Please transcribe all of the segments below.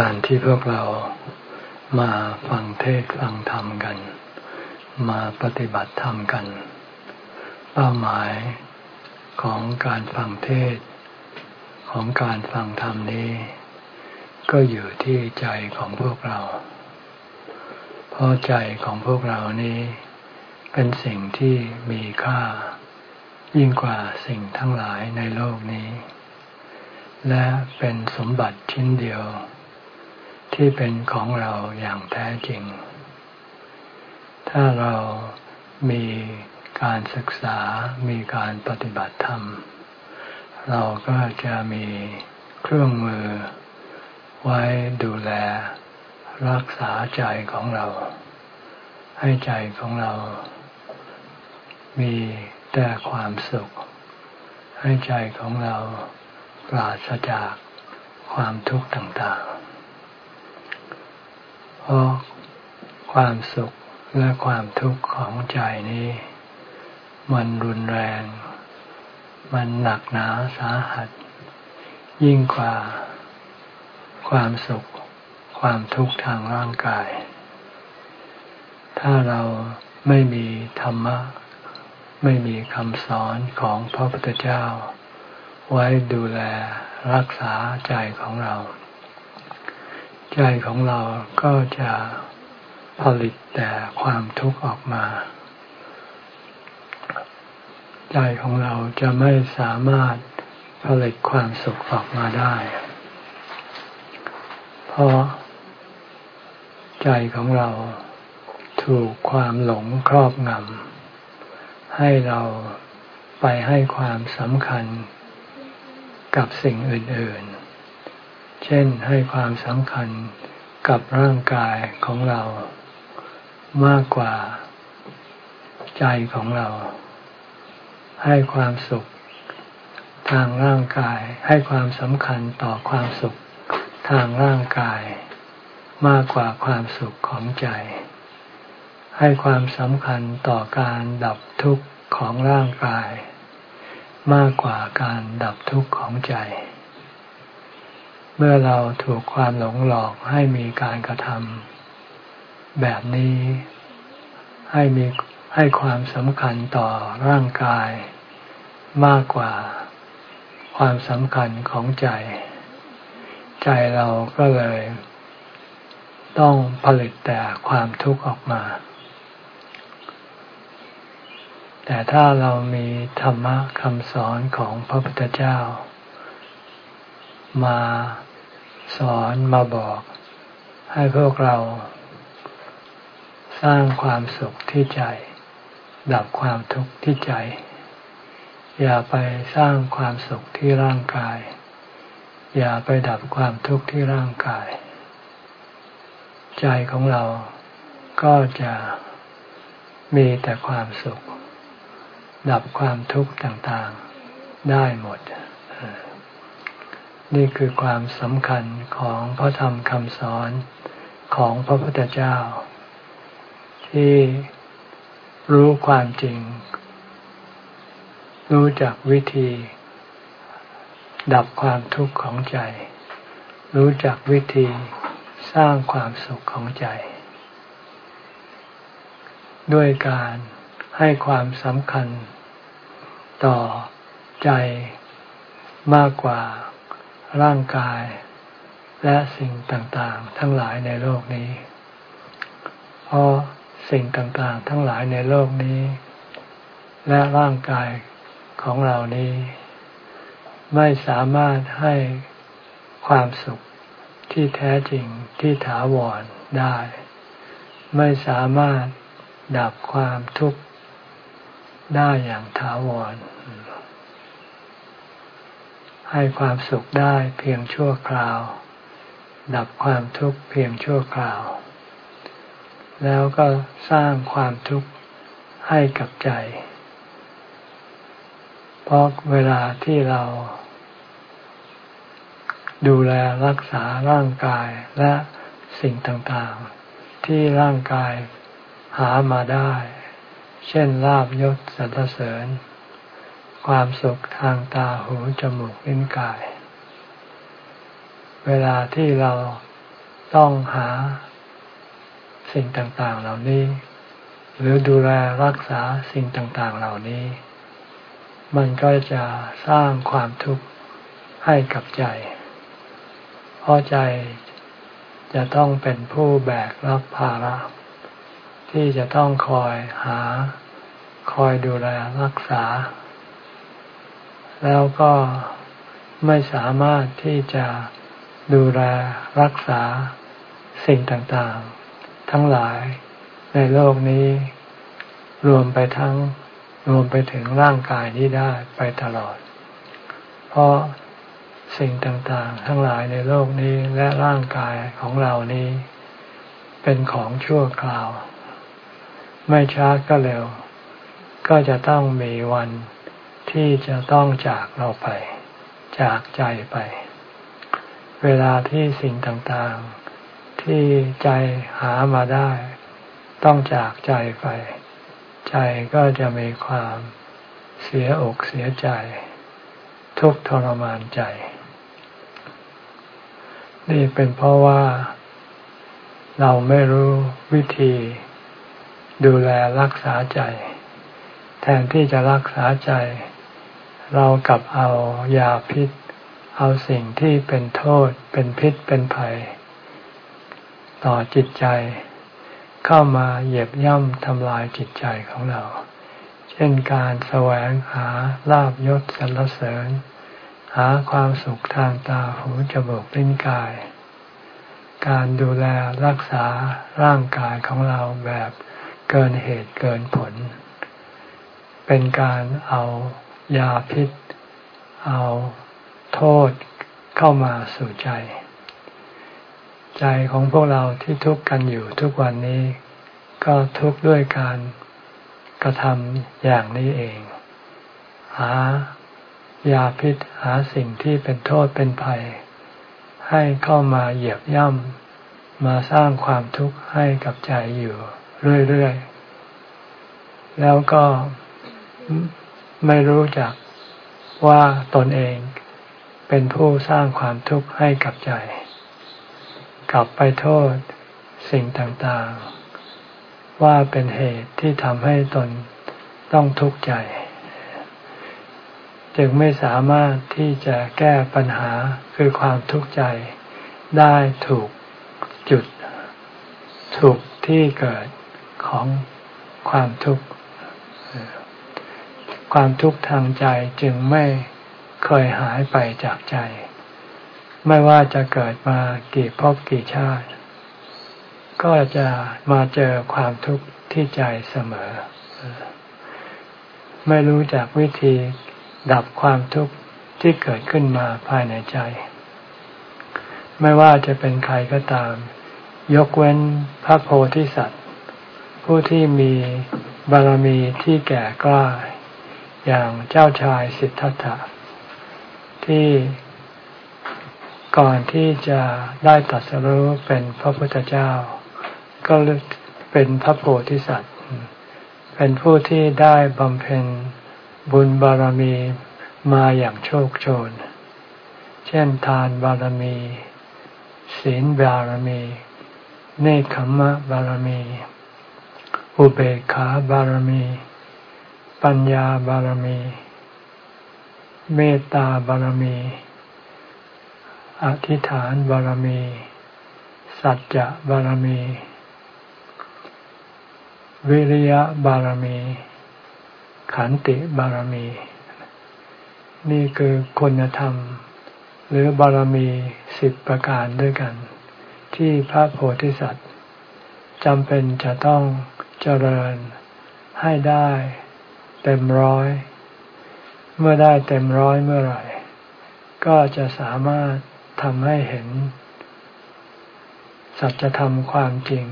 การที่พวกเรามาฟังเทศฟังธรรมกัน มาปฏิบัติธรรมกัน เป้าหมายของการฟังเทศ ของการฟังธรรมนี้ ก็อยู่ที่ใจของพวกเรา เพราะใจของพวกเรานี้ เป็นสิ่งที่มีค่า ยิ่งกว่าสิ่งทั้งหลายในโลกนี้ และเป็นสมบัติชิ้นเดียว ที่เป็นของเราอย่างแท้จริง ถ้าเรามีการศึกษา มีการปฏิบัติธรรม เราก็จะมีเครื่องมือ ไว้ดูแลรักษาใจของเรา ให้ใจของเรา มีแต่ความสุข ให้ใจของเราปราศจากความทุกข์ต่างๆ เพราะความสุขและความทุกข์ของใจนี้ มันรุนแรง มันหนักหนาสาหัส ยิ่งกว่า ความสุข ความทุกข์ทางร่างกาย ถ้าเราไม่มีธรรมะ ไม่มีคำสอนของพระพุทธเจ้า ไว้ดูแลรักษาใจของเรา ใจของเราก็จะผลิตแต่ความทุกข์ออกมา ใจของเราจะไม่สามารถผลิตความสุขออกมาได้ เพราะ ใจของเราถูกความหลงครอบงำให้เราไปให้ความสำคัญกับสิ่งอื่น ๆ เช่นให้ความสำคัญกับร่างกายของเรามากกว่าใจของเรา ให้ความสุขทางร่างกาย ให้ความสำคัญต่อความสุขทางร่างกาย มากกว่าความสุขของใจ ให้ความสำคัญต่อการดับทุกข์ของร่างกาย มากกว่าการดับทุกข์ของใจ เมื่อเราถูกความหลงหลอกให้มีการกระทำแบบนี้ให้มีให้ความสำคัญต่อร่างกาย มากกว่าความสำคัญของใจ ใจเราก็เลย ต้องผลิตแต่ความทุกข์ออกมา แต่ถ้าเรามีธรรมะคำสอนของพระพุทธเจ้า มา สอนมาบอก ให้พวกเรา สร้างความสุขที่ใจ ดับความทุกข์ที่ใจ อย่าไปสร้างความสุขที่ร่างกาย อย่าไปดับความทุกข์ที่ร่างกาย ใจของเราก็จะมีแต่ความสุข ดับความทุกข์ต่างๆ ได้หมด นี่คือความสำคัญของพระธรรมคำสอนของพระพุทธเจ้า ที่รู้ความจริง รู้จักวิธี ดับความทุกข์ของใจ รู้จักวิธีสร้างความสุขของใจ ด้วยการให้ความสำคัญต่อใจมากกว่า ร่างกาย และสิ่งต่างๆ ทั้งหลายในโลกนี้ เพราะสิ่งต่างๆ ทั้งหลายในโลกนี้ และร่างกายของเรานี้ ไม่สามารถให้ความสุขที่แท้จริงที่ถาวรได้ ไม่สามารถดับความทุกข์ได้อย่างถาวร ให้ความสุขได้เพียงชั่วคราว ดับความทุกข์เพียงชั่วคราว แล้วก็สร้างความทุกข์ให้กับใจ เพราะเวลาที่เรา ดูแลรักษาร่างกายและสิ่งต่างๆ ที่ร่างกายหามาได้ เช่นลาบยศสรรเสริญ ความสุขทางตาหูจมูกลิ้นกาย เวลาที่เราต้องหาสิ่งต่างๆเหล่านี้ หรือดูแลรักษาสิ่งต่างๆเหล่านี้ มันก็จะสร้างความทุกข์ให้กับใจ เพราะใจจะต้องเป็นผู้แบกรับภาระ ที่จะต้องคอยหา คอยดูแลรักษา แล้วก็ไม่สามารถที่จะดูแลรักษาสิ่งต่างๆ ทั้งหลายในโลกนี้ รวมไปทั้งรวมไปถึงร่างกายนี้ได้ไปตลอด เพราะสิ่งต่างๆ ทั้งหลายในโลกนี้และร่างกายของเรานี้ เป็นของชั่วคราว ไม่ช้าก็เร็ว ก็จะต้องมีวัน ที่จะต้องจากเราไป จากใจไป เวลาที่สิ่งต่างๆ ที่ใจหามาได้ ต้องจากใจไป ใจก็จะมีความเสียอกเสียใจ ทุกทรมานใจ นี่เป็นเพราะว่า เราไม่รู้วิธีดูแลรักษาใจ แทนที่จะรักษาใจ เรากลับเอายาพิษ เอาสิ่งที่เป็นโทษ เป็นพิษเป็นภัย ต่อจิตใจ เข้ามาเหยียบย่ำทำลายจิตใจของเรา เช่นการแสวงหาลาบยศสรรเสริญ หาความสุขทางตาหูจมูกลิ้นกาย การดูแลรักษาร่างกายของเราแบบเกินเหตุเกินผล เป็นการเอา ยาพิษ เอาโทษเข้ามาสู่ใจ ใจของพวกเราที่ทุกข์กันอยู่ทุกวันนี้ ก็ทุกข์ด้วยการกระทำอย่างนี้เอง หายาพิษหาสิ่งที่เป็นโทษเป็นภัย ให้เข้ามาเหยียบย่ำมาสร้างความทุกข์ให้กับใจอยู่เรื่อยๆ แล้วก็ ไม่รู้จักว่าตนเองเป็นผู้สร้างความทุกข์ให้กับใจ กลับไปโทษสิ่งต่างๆ ว่าเป็นเหตุที่ทำให้ตนต้องทุกข์ใจ จึงไม่สามารถที่จะแก้ปัญหาคือความทุกข์ใจได้ถูกจุด ถูกที่เกิดของความทุกข์ ความทุกข์ทางใจจึงไม่เคยหายไปจากใจ ไม่ว่าจะเกิดมากี่ภพกี่ชาติ ก็จะมาเจอความทุกข์ที่ใจเสมอ ไม่รู้จักวิธีดับความทุกข์ที่เกิดขึ้นมาภายในใจ ไม่ว่าจะเป็นใครก็ตาม ยกเว้นพระโพธิสัตว์ ผู้ที่มีบารมีที่แก่กล้า อย่างเจ้าชายสิทธัตถะที่ก่อนที่จะได้ตัดสรู้เป็นพระพุทธเจ้า ก็เป็นพระโพธิสัตว์ เป็นผู้ที่ได้บำเพ็ญบุญบารมีมาอย่างโชคโชน เช่นทานบารมี ศีลบารมี เนคขมะบารมี อุเบกขาบารมี ปัญญาบารมี เมตตาบารมี อธิษฐานบารมี สัจจะบารมี วิริยะบารมี ขันติบารมี นี่คือคุณธรรม หรือบารมีสิบประการด้วยกัน ที่พระโพธิสัตว์จำเป็นจะต้องเจริญให้ได้ เต็มร้อย เมื่อได้เต็มร้อยเมื่อไหร่ ก็จะสามารถทำให้เห็น สัจธรรมความจริง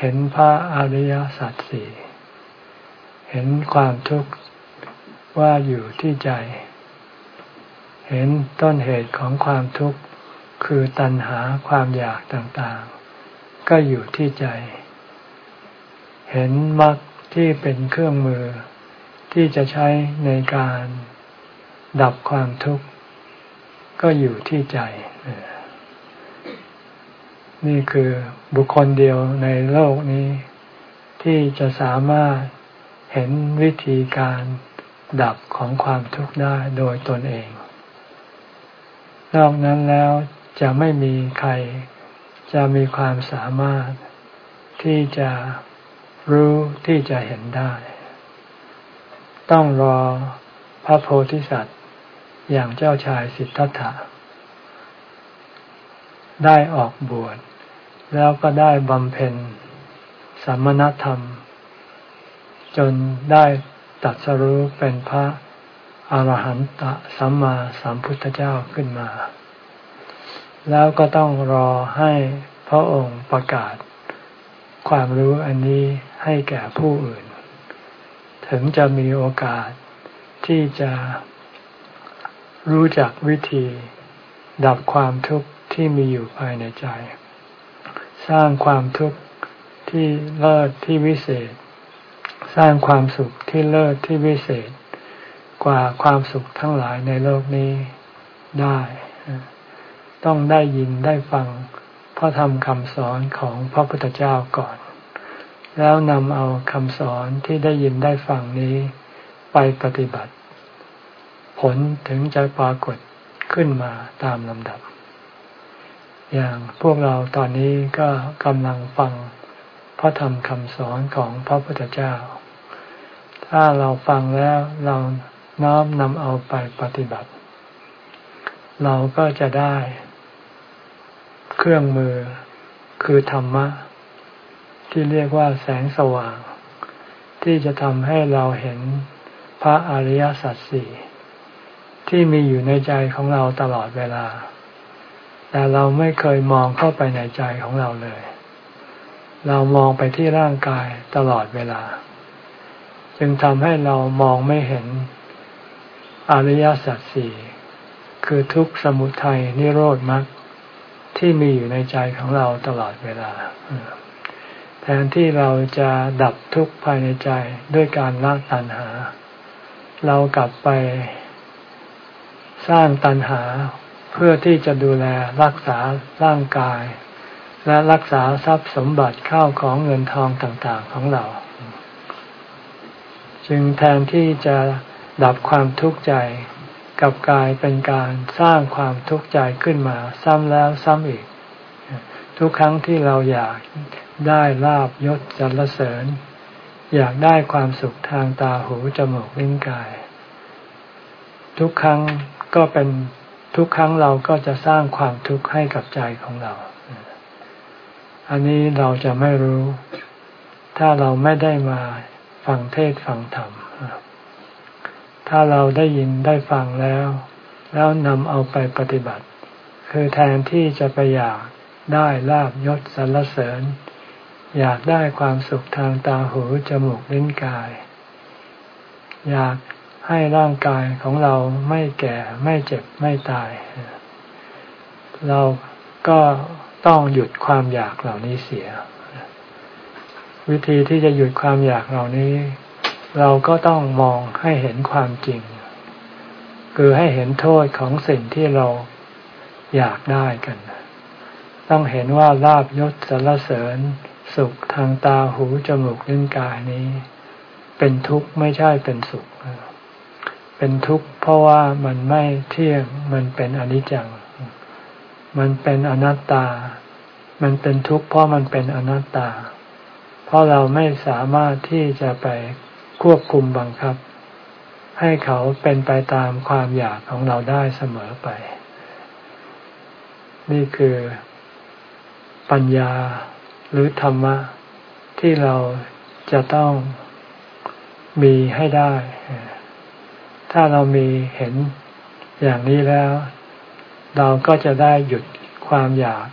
เห็นพระอริยสัจสี่เห็นความทุกข์ว่าอยู่ที่ใจ เห็นต้นเหตุของความทุกข์คือตัณหาความอยากต่างๆ ก็อยู่ที่ใจ เห็นมรรค ที่เป็นเครื่องมือที่จะใช้ในการดับความทุกข์ ก็อยู่ที่ใจ นี่คือบุคคลเดียวในโลกนี้ ที่จะสามารถเห็นวิธีการดับของความทุกข์ได้โดยตนเอง นอกนั้นแล้วจะไม่มีใครจะมีความสามารถที่จะ รู้ที่จะเห็นได้ ต้องรอพระโพธิสัตว์ อย่างเจ้าชายสิทธัตถะ ได้ออกบวช แล้วก็ได้บำเพ็ญสมณธรรม จนได้ตัดสรู้เป็นพระอรหันตสัมมาสัมพุทธเจ้าขึ้นมา แล้วก็ต้องรอให้พระองค์ประกาศความรู้อันนี้ ให้แก่ผู้อื่น ถึงจะมีโอกาสที่จะรู้จักวิธี ดับความทุกข์ที่มีอยู่ภายในใจ สร้างความทุกข์ที่เลิศที่วิเศษ สร้างความสุขที่เลิศที่วิเศษ กว่าความสุขทั้งหลายในโลกนี้ได้ ต้องได้ยินได้ฟังพระธรรมคำสอนของพระพุทธเจ้าก่อน แล้วนำเอาคำสอนที่ได้ยินได้ฟังนี้ไปปฏิบัติ ผลถึงจะปรากฏขึ้นมาตามลำดับ อย่างพวกเราตอนนี้ก็กำลังฟังพระธรรมคำสอนของพระพุทธเจ้า ถ้าเราฟังแล้วเราน้อมนำเอาไปปฏิบัติ เราก็จะได้ เครื่องมือคือธรรมะ ที่เรียกว่าแสงสว่าง ที่จะทำให้เราเห็นพระอริยสัจสี่ที่มีอยู่ในใจของเราตลอดเวลา แต่เราไม่เคยมองเข้าไปในใจของเราเลย เรามองไปที่ร่างกายตลอดเวลา จึงทำให้เรามองไม่เห็นอริยสัจสี่คือทุกข์สมุทัยนิโรธมรรคที่มีอยู่ในใจของเราตลอดเวลา ทนที่เราจะดับทุกข์ภายในใจด้วยการละตัณหา เรากลับไปสร้างตัณหาเพื่อที่จะดูแลรักษาร่างกาย และรักษาทรัพย์สมบัติข้าวของเงินทองต่างๆของเรา จึงแทนที่จะดับความทุกข์ใจกับกายเป็นการสร้างความทุกข์ใจขึ้นมาซ้ำแล้วซ้ำอีก ทุกครั้งที่เราอยาก ได้ลาบยศสรรเสริญ อยากได้ความสุขทางตาหูจมูกลิ้นกาย ทุกครั้งก็เป็นทุกครั้งเราก็จะสร้างความทุกข์ให้กับใจของเรา อันนี้เราจะไม่รู้ ถ้าเราไม่ได้มาฟังเทศฟังธรรม ถ้าเราได้ยินได้ฟังแล้ว แล้วนำเอาไปปฏิบัติ คือแทนที่จะไปอยากได้ลาบยศสรรเสริญ อยากได้ความสุขทางตาหูจมูกลิ้นกาย อยากให้ร่างกายของเราไม่แก่ไม่เจ็บไม่ตาย เราก็ต้องหยุดความอยากเหล่านี้เสีย วิธีที่จะหยุดความอยากเหล่านี้ เราก็ต้องมองให้เห็นความจริง คือให้เห็นโทษของสิ่งที่เราอยากได้กัน ต้องเห็นว่าลาบยศสารเสริญ สุขทางตาหูจมูกลิ้นกายนี้ เป็นทุกข์ไม่ใช่เป็นสุข เป็นทุกข์เพราะว่ามันไม่เที่ยงมันเป็นอนิจจัง มันเป็นอนัตตา มันเป็นทุกข์เพราะมันเป็นอนัตตา เพราะเราไม่สามารถที่จะไปควบคุมบังคับ ให้เขาเป็นไปตามความอยากของเราได้เสมอไป นี่คือปัญญา หรือธรรมะที่เราจะต้องมีให้ได้ ถ้าเรามีเห็นอย่างนี้แล้ว เราก็จะได้หยุดความอยาก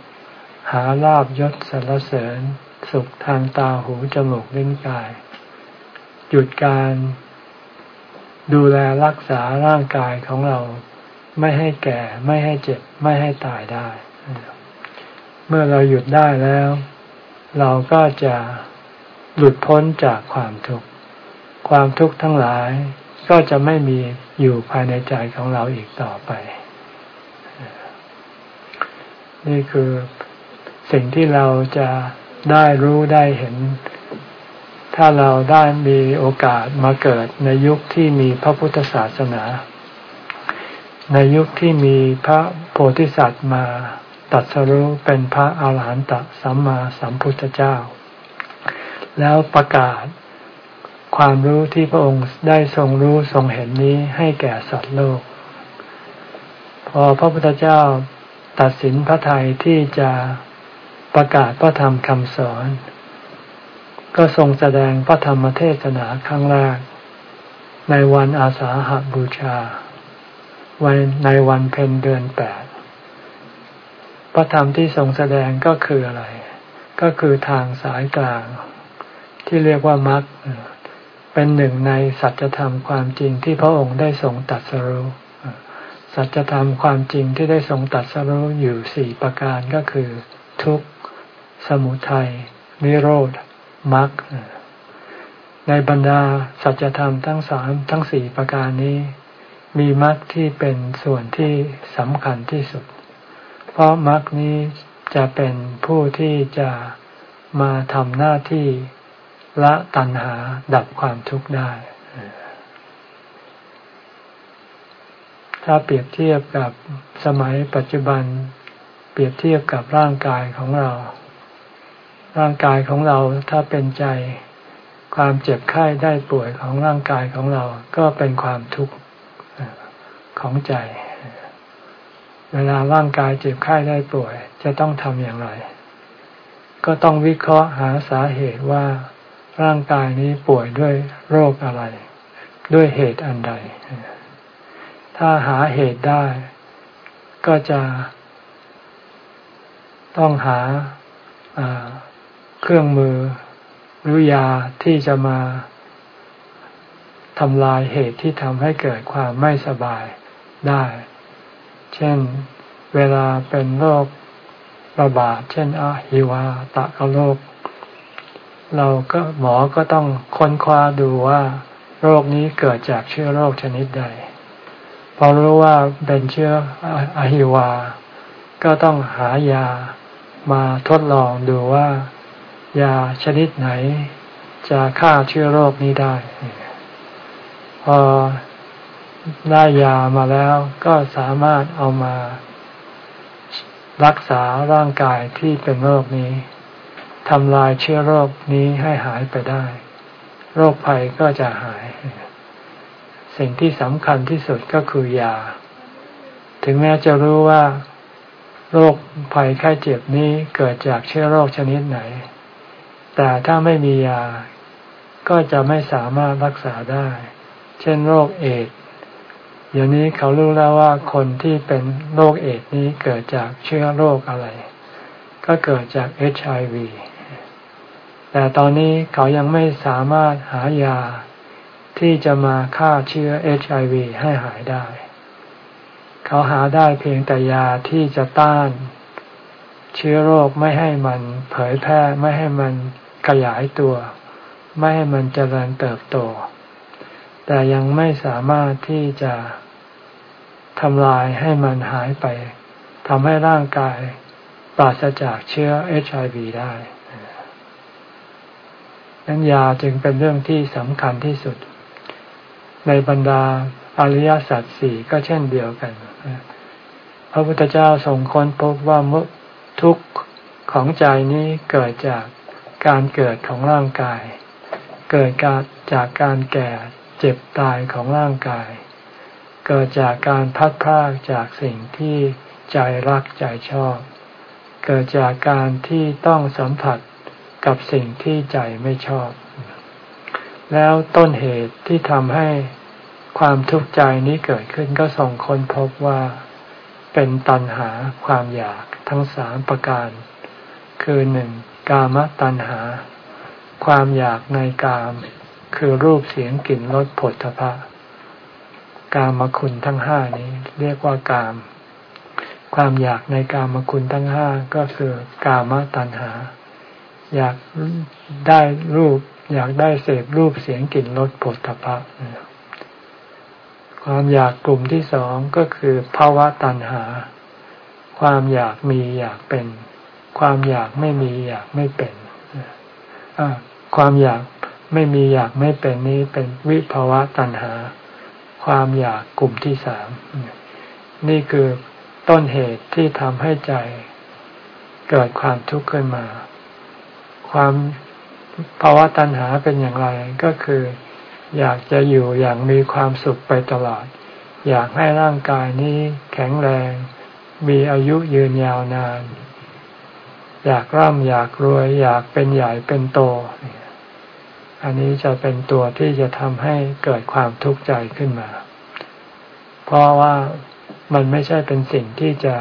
หาลาบยศสรรเสริญ สุขทางตาหูจมูกลิ้นกาย หยุดการดูแลรักษาร่างกายของเราไม่ให้แก่ ไม่ให้เจ็บ ไม่ให้ตายได้ เมื่อเราหยุดได้แล้ว เราก็จะหลุดพ้นจากความทุกข์ความทุกข์ทั้งหลายก็จะไม่มีอยู่ภายในใจของเราอีกต่อไป นี่คือสิ่งที่เราจะได้รู้ได้เห็น ถ้าเราได้มีโอกาสมาเกิดในยุคที่มีพระพุทธศาสนา ในยุคที่มีพระโพธิสัตว์มา ตัดสรู้เป็นพระอาหารหันตสัมมาสัมพุทธเจ้า แล้วประกาศความรู้ที่พระองค์ได้ทรงรู้ทรงเห็นนี้ให้แก่สัตว์โลก พอพระพุทธเจ้าตัดสินพระทัยที่จะประกาศพระธรรมคำสอน ก็ทรงแสดงพระธรรมเทศนาครั้งแรก ในวันอาสาหบูชา วันในวันเพ็ญเดือนแปด พระธรรมที่ทรงแสดงก็คืออะไร ก็คือทางสายกลาง ที่เรียกว่ามรรคเป็นหนึ่งในสัจธรรมความจริงที่พระองค์ได้ทรงตัดสรู้สัจธรรมความจริงที่ได้ทรงตัดสรู้อยู่สี่ประการก็คือ ทุกข์ สมุทัยนิโรธมรรคในบรรดาสัจธรรมทั้งสามทั้งสี่ประการนี้ มีมรรคที่เป็นส่วนที่สำคัญที่สุด เพราะมรรคนี้จะเป็นผู้ที่จะมาทำหน้าที่ละตัณหาดับความทุกข์ได้ ถ้าเปรียบเทียบกับสมัยปัจจุบัน เปรียบเทียบกับร่างกายของเรา ร่างกายของเราถ้าเป็นใจ ความเจ็บไข้ได้ป่วยของร่างกายของเราก็เป็นความทุกข์ของใจ เวลาร่างกายเจ็บไข้ได้ป่วย จะต้องทำอย่างไร ก็ต้องวิเคราะห์หาสาเหตุว่าร่างกายนี้ป่วยด้วยโรคอะไร ด้วยเหตุอันใด ถ้าหาเหตุได้ ก็จะต้องหาเครื่องมือหรือยาที่จะมาทำลายเหตุที่ทำให้เกิดความไม่สบายได้ เช่นเวลาเป็นโรคระบาดเช่นอะฮิวาตะกโรค เราก็หมอก็ต้องค้นคว้าดูว่า โรคนี้เกิดจากเชื้อโรคชนิดใด พอรู้ว่าเป็นเชื้ออหิวา ก็ต้องหายามาทดลองดูว่า ยาชนิดไหน จะฆ่าเชื้อโรคนี้ได้ พอ ได้ยามาแล้วก็สามารถเอามารักษาร่างกายที่เป็นโรคนี้ทำลายเชื้อโรคนี้ให้หายไปได้ โรคภัยก็จะหาย สิ่งที่สำคัญที่สุดก็คือยา ถึงแม้จะรู้ว่า โรคภัยไข้เจ็บนี้เกิดจากเชื้อโรคชนิดไหน แต่ถ้าไม่มียา ก็จะไม่สามารถรักษาได้ เช่นโรคเอด เดี๋ยวนี้เขารู้แล้วว่าคนที่เป็นโรคเอดนี้เกิดจากเชื้อโรคอะไร ก็เกิดจากเอชไอวีแต่ตอนนี้เขายังไม่สามารถหายาที่จะมาฆ่าเชื้อเอชไอวีให้หายได้ เขาหาได้เพียงแต่ยาที่จะต้าน เชื้อโรคไม่ให้มันเผยแพร่ไม่ให้มันขยายตัว ไม่ให้มันเจริญเติบโต แต่ยังไม่สามารถที่จะทำลายให้มันหายไปทำให้ร่างกายปราศจากเชื้อเอชไอวีได้นั้นยาจึงเป็นเรื่องที่สำคัญที่สุด ในบรรดาอริยสัจสี่ก็เช่นเดียวกัน พระพุทธเจ้าทรงค้นพบว่ามุทุกข์ของใจนี้เกิดจากการเกิดของร่างกาย เกิดจากการแก่ เจ็บตายของร่างกาย เกิดจากการพัดพากจากสิ่งที่ใจรักใจชอบ เกิดจากการที่ต้องสัมผัสกับสิ่งที่ใจไม่ชอบ แล้วต้นเหตุที่ทำให้ความทุกข์ใจนี้เกิดขึ้นก็ส่งคนพบว่าเป็นตัณหาความอยากทั้งสามประการ คือหนึ่งกามตัณหา ความอยากในกาม คือรูปเสียงกลิ่นรสผลทพะ กามคุณทั้งห้านี้ เรียกว่ากาม ความอยากในกามคุณทั้งห้าก็คือกามตัณหา อยากได้รูป อยากได้เสพรูปเสียงกลิ่นรสผลทพะความอยากกลุ่มที่สองก็คือภาวะตัณหา ความอยากมีอยากเป็น ความอยากไม่มีอยากไม่เป็นความอยาก ไม่มีอยากไม่เป็นนี้เป็นวิภาวะตัณหา ความอยากกลุ่มที่สามนี่คือต้นเหตุที่ทำให้ใจ เกิดความทุกข์ขึ้นมา ความภาวะตัณหาเป็นอย่างไรก็คือ อยากจะอยู่อย่างมีความสุขไปตลอด อยากให้ร่างกายนี้แข็งแรง มีอายุยืนยาวนาน อยากร่ำอยากรวย อยากเป็นใหญ่เป็นโต อันนี้จะเป็นตัวที่จะทำให้เกิดความทุกข์ใจขึ้นมา เพราะว่ามันไม่ใช่เป็นสิ่งที่จะ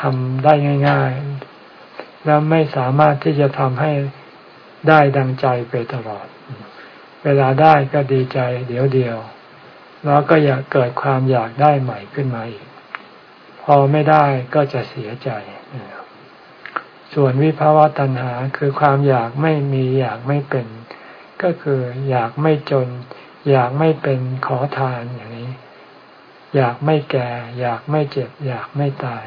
ทำได้ง่าย ๆ และไม่สามารถที่จะทำให้ได้ดังใจไปตลอด เวลาได้ก็ดีใจเดี๋ยวเดียว แล้วก็อยากเกิดความอยากได้ใหม่ขึ้นมาอีก พอไม่ได้ก็จะเสียใจ ส่วนวิภาวะตัณหาคือความอยากไม่มีอยากไม่เป็น ก็คืออยากไม่จน อยากไม่เป็นขอทานอย่างนี้ อยากไม่แก่ อยากไม่เจ็บ อยากไม่ตาย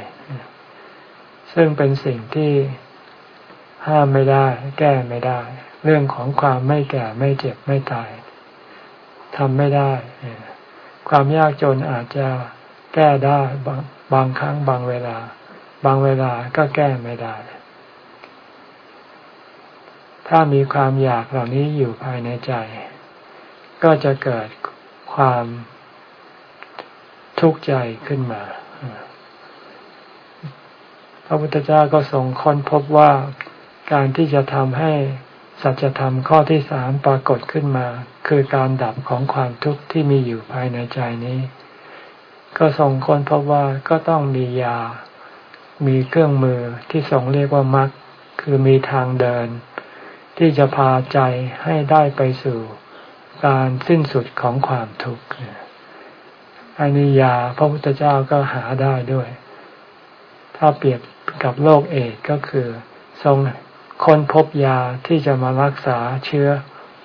ซึ่งเป็นสิ่งที่ห้ามไม่ได้ แก้ไม่ได้ เรื่องของความไม่แก่ไม่เจ็บไม่ตายทำไม่ได้ความยากจนอาจจะแก้ได้บางบางครั้งบางเวลา บางเวลาก็แก้ไม่ได้ ถ้ามีความอยากเหล่านี้อยู่ภายในใจ ก็จะเกิดความทุกข์ใจขึ้นมา พระพุทธเจ้าก็ทรงค้นพบว่าการที่จะทำให้สัจธรรมข้อที่สามปรากฏขึ้นมา คือการดับของความทุกข์ที่มีอยู่ภายในใจนี้ ก็ทรงค้นพบว่าก็ต้องมียา มีเครื่องมือที่ทรงเรียกว่ามรรคคือมีทางเดิน ที่จะพาใจให้ได้ไปสู่การสิ้นสุดของความทุกข์อันนี้ยาพระพุทธเจ้าก็หาได้ด้วย ถ้าเปรียบกับโรคเอดก็คือ ทรงค้นพบยาที่จะมารักษาเชื้อ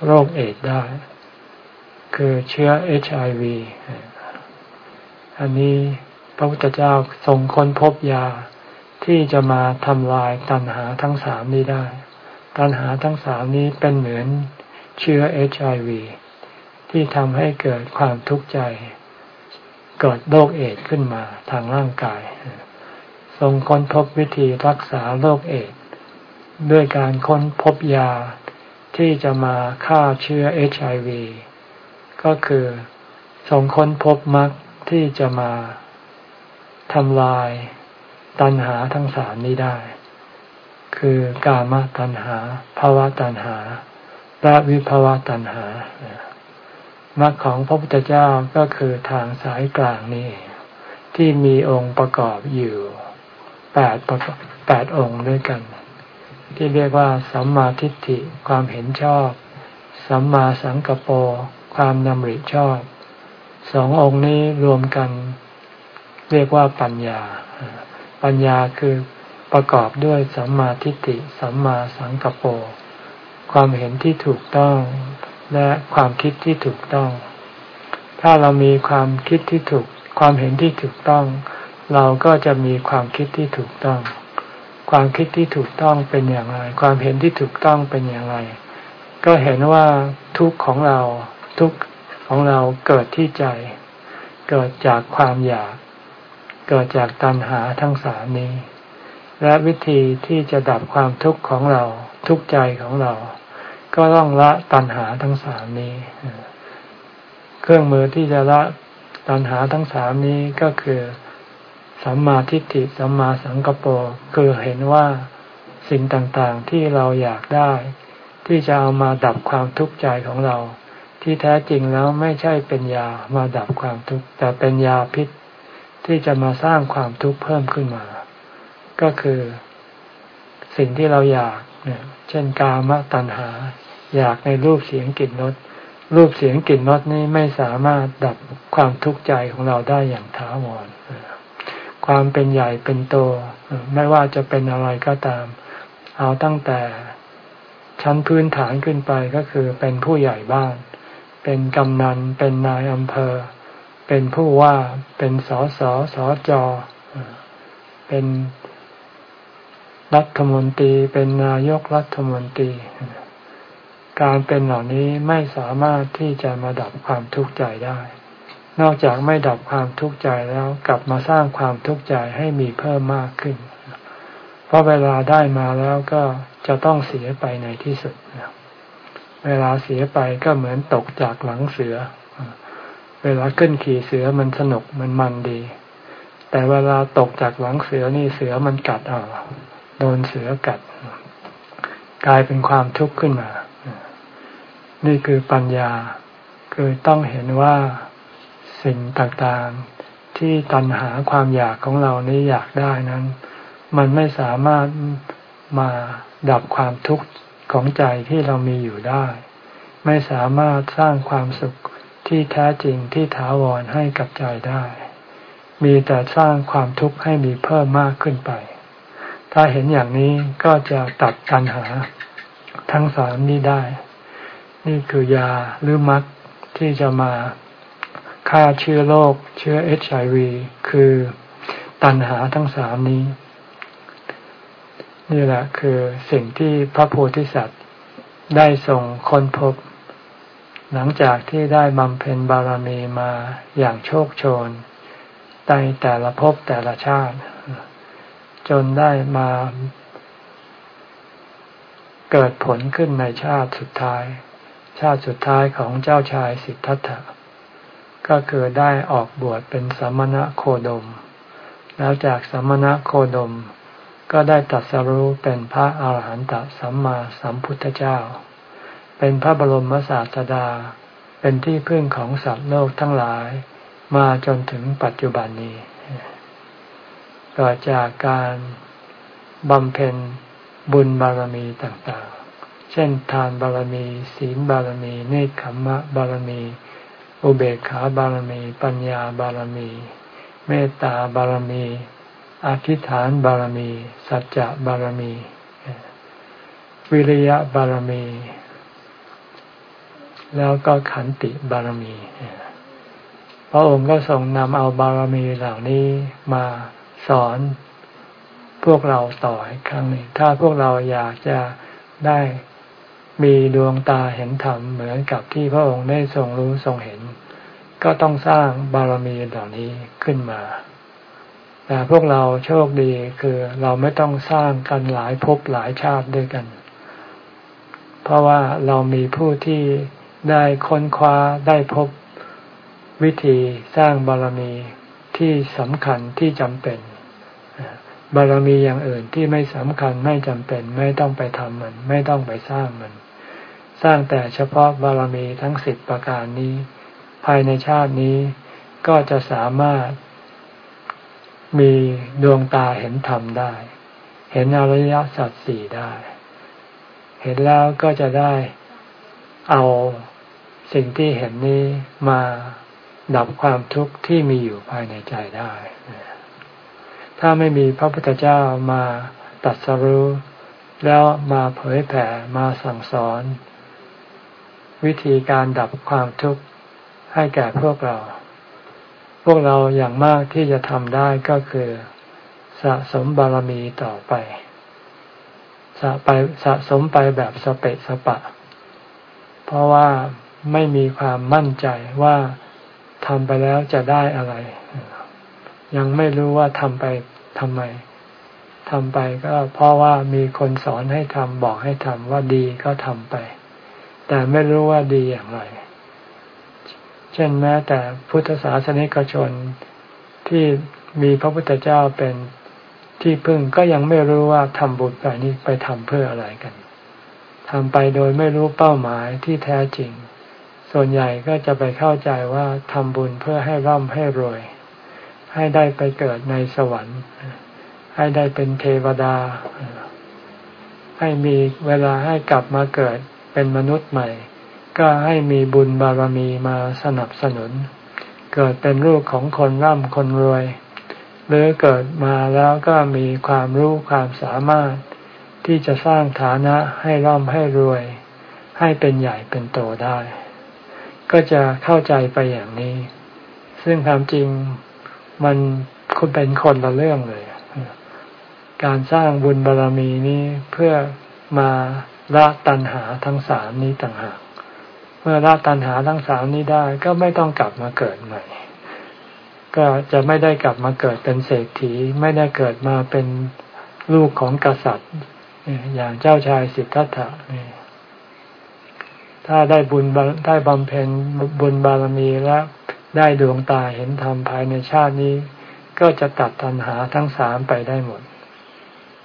โรคเอดได้ คือเชื้อเอชไอวีอันนี้พระพุทธเจ้าทรงค้นพบยาที่จะมาทำลายตัณหาทั้งสามนี้ได้ ตัณหาทั้งสามนี้เป็นเหมือนเชื้อเอชไอวีที่ทำให้เกิดความทุกข์ใจ เกิดโรคเอดขึ้นมาทางร่างกาย ทรงค้นพบวิธีรักษาโรคเอดด้วยการค้นพบยาที่จะมาฆ่าเชื้อเอชไอวีก็คือส่งค้นพบมรรคที่จะมาทำลายตัณหาทั้งสามนี้ได้ คือกามตัณหาภาวะตัณหาและวิภาวะตัณหามรรคของพระพุทธเจ้าก็คือทางสายกลางนี้ ที่มีองค์ประกอบอยู่แปดแปดองค์ด้วยกัน ที่เรียกว่า สัมมาทิฏฐิความเห็นชอบ สัมมาสังกปรความนำริชอบสององค์นี้รวมกัน เรียกว่าปัญญา ปัญญาคือ ประกอบด้วยสัมมาทิฏฐิสัมมาสังกปรความเห็นที่ถูกต้อง และความคิดที่ถูกต้อง ถ้าเรามีความคิดที่ถูก ความเห็นที่ถูกต้อง เราก็จะมีความคิดที่ถูกต้อง ความคิดที่ถูกต้องเป็นอย่างไร ความเห็นที่ถูกต้องเป็นอย่างไร ก็เห็นว่าทุกข์ของเราทุกข์ของเราเกิดที่ใจ เกิดจากความอยาก เกิดจากตัณหาทั้งสามนี้ และวิธีที่จะดับความทุกข์ของเราทุกข์ใจของเรา ก็ต้องละตัณหาทั้งสามนี้ เครื่องมือที่จะละตัณหาทั้งสามนี้ก็คือสัมมาทิฏฐิสัมมาสังกปรคือเห็นว่าสิ่งต่างๆที่เราอยากได้ ที่จะเอามาดับความทุกข์ใจของเรา ที่แท้จริงแล้วไม่ใช่เป็นยามาดับความทุกข์แต่เป็นยาพิษที่จะมาสร้างความทุกข์เพิ่มขึ้นมา ก็คือสิ่งที่เราอยาก เช่นกามตัณหา อยากในรูปเสียงกลิ่นรส รูปเสียงกลิ่นรสนี้ไม่สามารถดับความทุกข์ใจของเราได้อย่างถาวร ความเป็นใหญ่เป็นโต ไม่ว่าจะเป็นอะไรก็ตาม เอาตั้งแต่ชั้นพื้นฐานขึ้นไปก็คือเป็นผู้ใหญ่บ้าน เป็นกำนัน เป็นนายอำเภอ เป็นผู้ว่า เป็นสอสอสอจอ เป็น รัฐมนตรีเป็นนายกรัฐมนตรี การเป็นเหล่านี้ไม่สามารถที่จะมาดับความทุกข์ใจได้ นอกจากไม่ดับความทุกข์ใจแล้วกลับมาสร้างความทุกข์ใจให้มีเพิ่มมากขึ้น เพราะเวลาได้มาแล้วก็จะต้องเสียไปในที่สุด เวลาเสียไปก็เหมือนตกจากหลังเสือ เวลาขึ้นขี่เสือมันสนุกมันมันดี แต่เวลาตกจากหลังเสือนี่เสือมันกัดเอา โดนเสือกัด กลายเป็นความทุกข์ขึ้นมา นี่คือปัญญา คือต้องเห็นว่าสิ่งต่างๆที่ตัณหาความอยากของเรานี้อยากได้นั้น มันไม่สามารถมาดับความทุกข์ของใจที่เรามีอยู่ได้ ไม่สามารถสร้างความสุขที่แท้จริงที่ถาวรให้กับใจได้ มีแต่สร้างความทุกข์ให้มีเพิ่มมากขึ้นไป ถ้าเห็นอย่างนี้ก็จะตัดปัญหาทั้งสามนี้ได้ นี่คือยาหรือมรรคที่จะมาฆ่าเชื้อโรคเชื้อเอชไอวีคือตัณหาทั้งสามนี้ นี่แหละคือสิ่งที่พระโพธิสัตว์ได้ส่งคนพบ หลังจากที่ได้บำเพ็ญบารมีมาอย่างโชคโชนในแต่ละภพแต่ละชาติ จนได้มาเกิดผลขึ้นในชาติสุดท้าย ชาติสุดท้ายของเจ้าชายสิทธัตถะ ก็คือได้ออกบวชเป็นสมณะโคดม แล้วจากสมณะโคดม ก็ได้ตัดสรู้เป็นพระอาหารหันตสัมมาสัมพุทธเจ้า เป็นพระบรมศาสดา เป็นที่พึ่งของสัตว์โลกทั้งหลาย มาจนถึงปัจจุบันนี้ เกิดจากการบำเพ็ญบุญบารมีต่างๆ เช่นทานบารมี ศีลบารมี เนคขมมะบารมี อุเบกขาบารมี ปัญญาบารมี เมตตาบารมี อธิษฐานบารมี สัจจะบารมี วิริยะบารมี แล้วก็ขันติบารมี พระองค์ก็ทรงนำเอาบารมีเหล่านี้มา สอนพวกเราต่ออีกครั้งหนึ่งถ้าพวกเราอยากจะได้มีดวงตาเห็นธรรมเหมือนกับที่พระองค์ได้ทรงรู้ทรงเห็น ก็ต้องสร้างบารมีเหล่านี้ขึ้นมา แต่พวกเราโชคดีคือเราไม่ต้องสร้างกันหลายภพหลายชาติด้วยกัน เพราะว่าเรามีผู้ที่ได้ค้นคว้าได้พบวิธีสร้างบารมีที่สำคัญที่จำเป็น บารมีอย่างอื่นที่ไม่สำคัญไม่จำเป็นไม่ต้องไปทำมัน ไม่ต้องไปสร้างมัน สร้างแต่เฉพาะบารมีทั้งสิบประการนี้ ภายในชาตินี้ก็จะสามารถมีดวงตาเห็นธรรมได้ เห็นอริยสัจสี่ได้ เห็นแล้วก็จะได้เอาสิ่งที่เห็นนี้มาดับความทุกข์ที่มีอยู่ภายในใจได้ ถ้าไม่มีพระพุทธเจ้ามาตัดสรู้แล้วมาเผยแผ่มาสั่งสอน วิธีการดับความทุกข์ให้แก่พวกเรา พวกเราอย่างมากที่จะทำได้ก็คือ สะสมบารมีต่อไปสะไปสะสมไปแบบสเปะสปะ เพราะว่าไม่มีความมั่นใจว่าทำไปแล้วจะได้อะไร ยังไม่รู้ว่าทำไป ทำไมทำไปก็เพราะว่ามีคนสอนให้ทำบอกให้ทำว่าดีก็ทำไป แต่ไม่รู้ว่าดีอย่างไร เช่นแม้แต่พุทธศาสนิกชนที่มีพระพุทธเจ้าเป็นที่พึ่งก็ยังไม่รู้ว่าทำบุญไปนี้ไปทำเพื่ออะไรกันทำไปโดยไม่รู้เป้าหมายที่แท้จริง ส่วนใหญ่ก็จะไปเข้าใจว่าทำบุญเพื่อให้ร่ำให้รวย ให้ได้ไปเกิดในสวรรค์ ให้ได้เป็นเทวดา ให้มีเวลาให้กลับมาเกิดเป็นมนุษย์ใหม่ ก็ให้มีบุญบารมีมาสนับสนุน เกิดเป็นลูกของคนร่ำคนรวย หรือเกิดมาแล้วก็มีความรู้ความสามารถ ที่จะสร้างฐานะให้ร่ำให้รวย ให้เป็นใหญ่เป็นโตได้ ก็จะเข้าใจไปอย่างนี้ ซึ่งความจริง มันคุณเป็นคนละเรื่องเลย การสร้างบุญบารรมีนี้เพื่อมาละตัณหาทั้งสามนี้ต่างหาก เมื่อละตัณหาทั้งสามนี้ได้ก็ไม่ต้องกลับมาเกิดใหม่ ก็จะไม่ได้กลับมาเกิดเป็นเศรษฐี ไม่ได้เกิดมาเป็นลูกของกษัตริย์ อย่างเจ้าชายสิทธัตถะถ้าได้บุญได้บำเพ็ญบุญบารมีและ ได้ดวงตาเห็นธรรมภายในชาตินี้ ก็จะตัดตัณหาทั้งสามไปได้หมด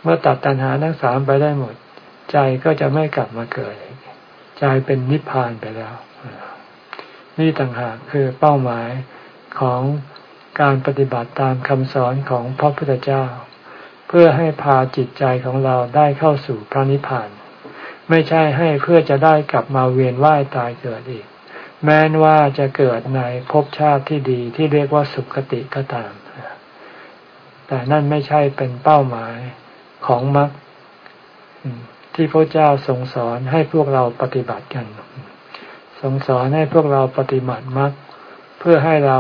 เมื่อตัดตัณหาทั้งสามไปได้หมด ใจก็จะไม่กลับมาเกิดใจเป็นนิพพานไปแล้ว นี่ต่างหากคือเป้าหมายของการปฏิบัติตามคำสอนของพระพุทธเจ้า เพื่อให้พาจิตใจของเราได้เข้าสู่พระนิพพาน ไม่ใช่ให้เพื่อจะได้กลับมาเวียนว่ายตายเกิดอีก แม้นว่าจะเกิดในภพชาติที่ดีที่เรียกว่าสุขติก็ตาม แต่นั่นไม่ใช่เป็นเป้าหมายของมรรคที่พระเจ้าทรงสอนให้พวกเราปฏิบัติกัน ทรงสอนให้พวกเราปฏิบัติมรรคเพื่อให้เรา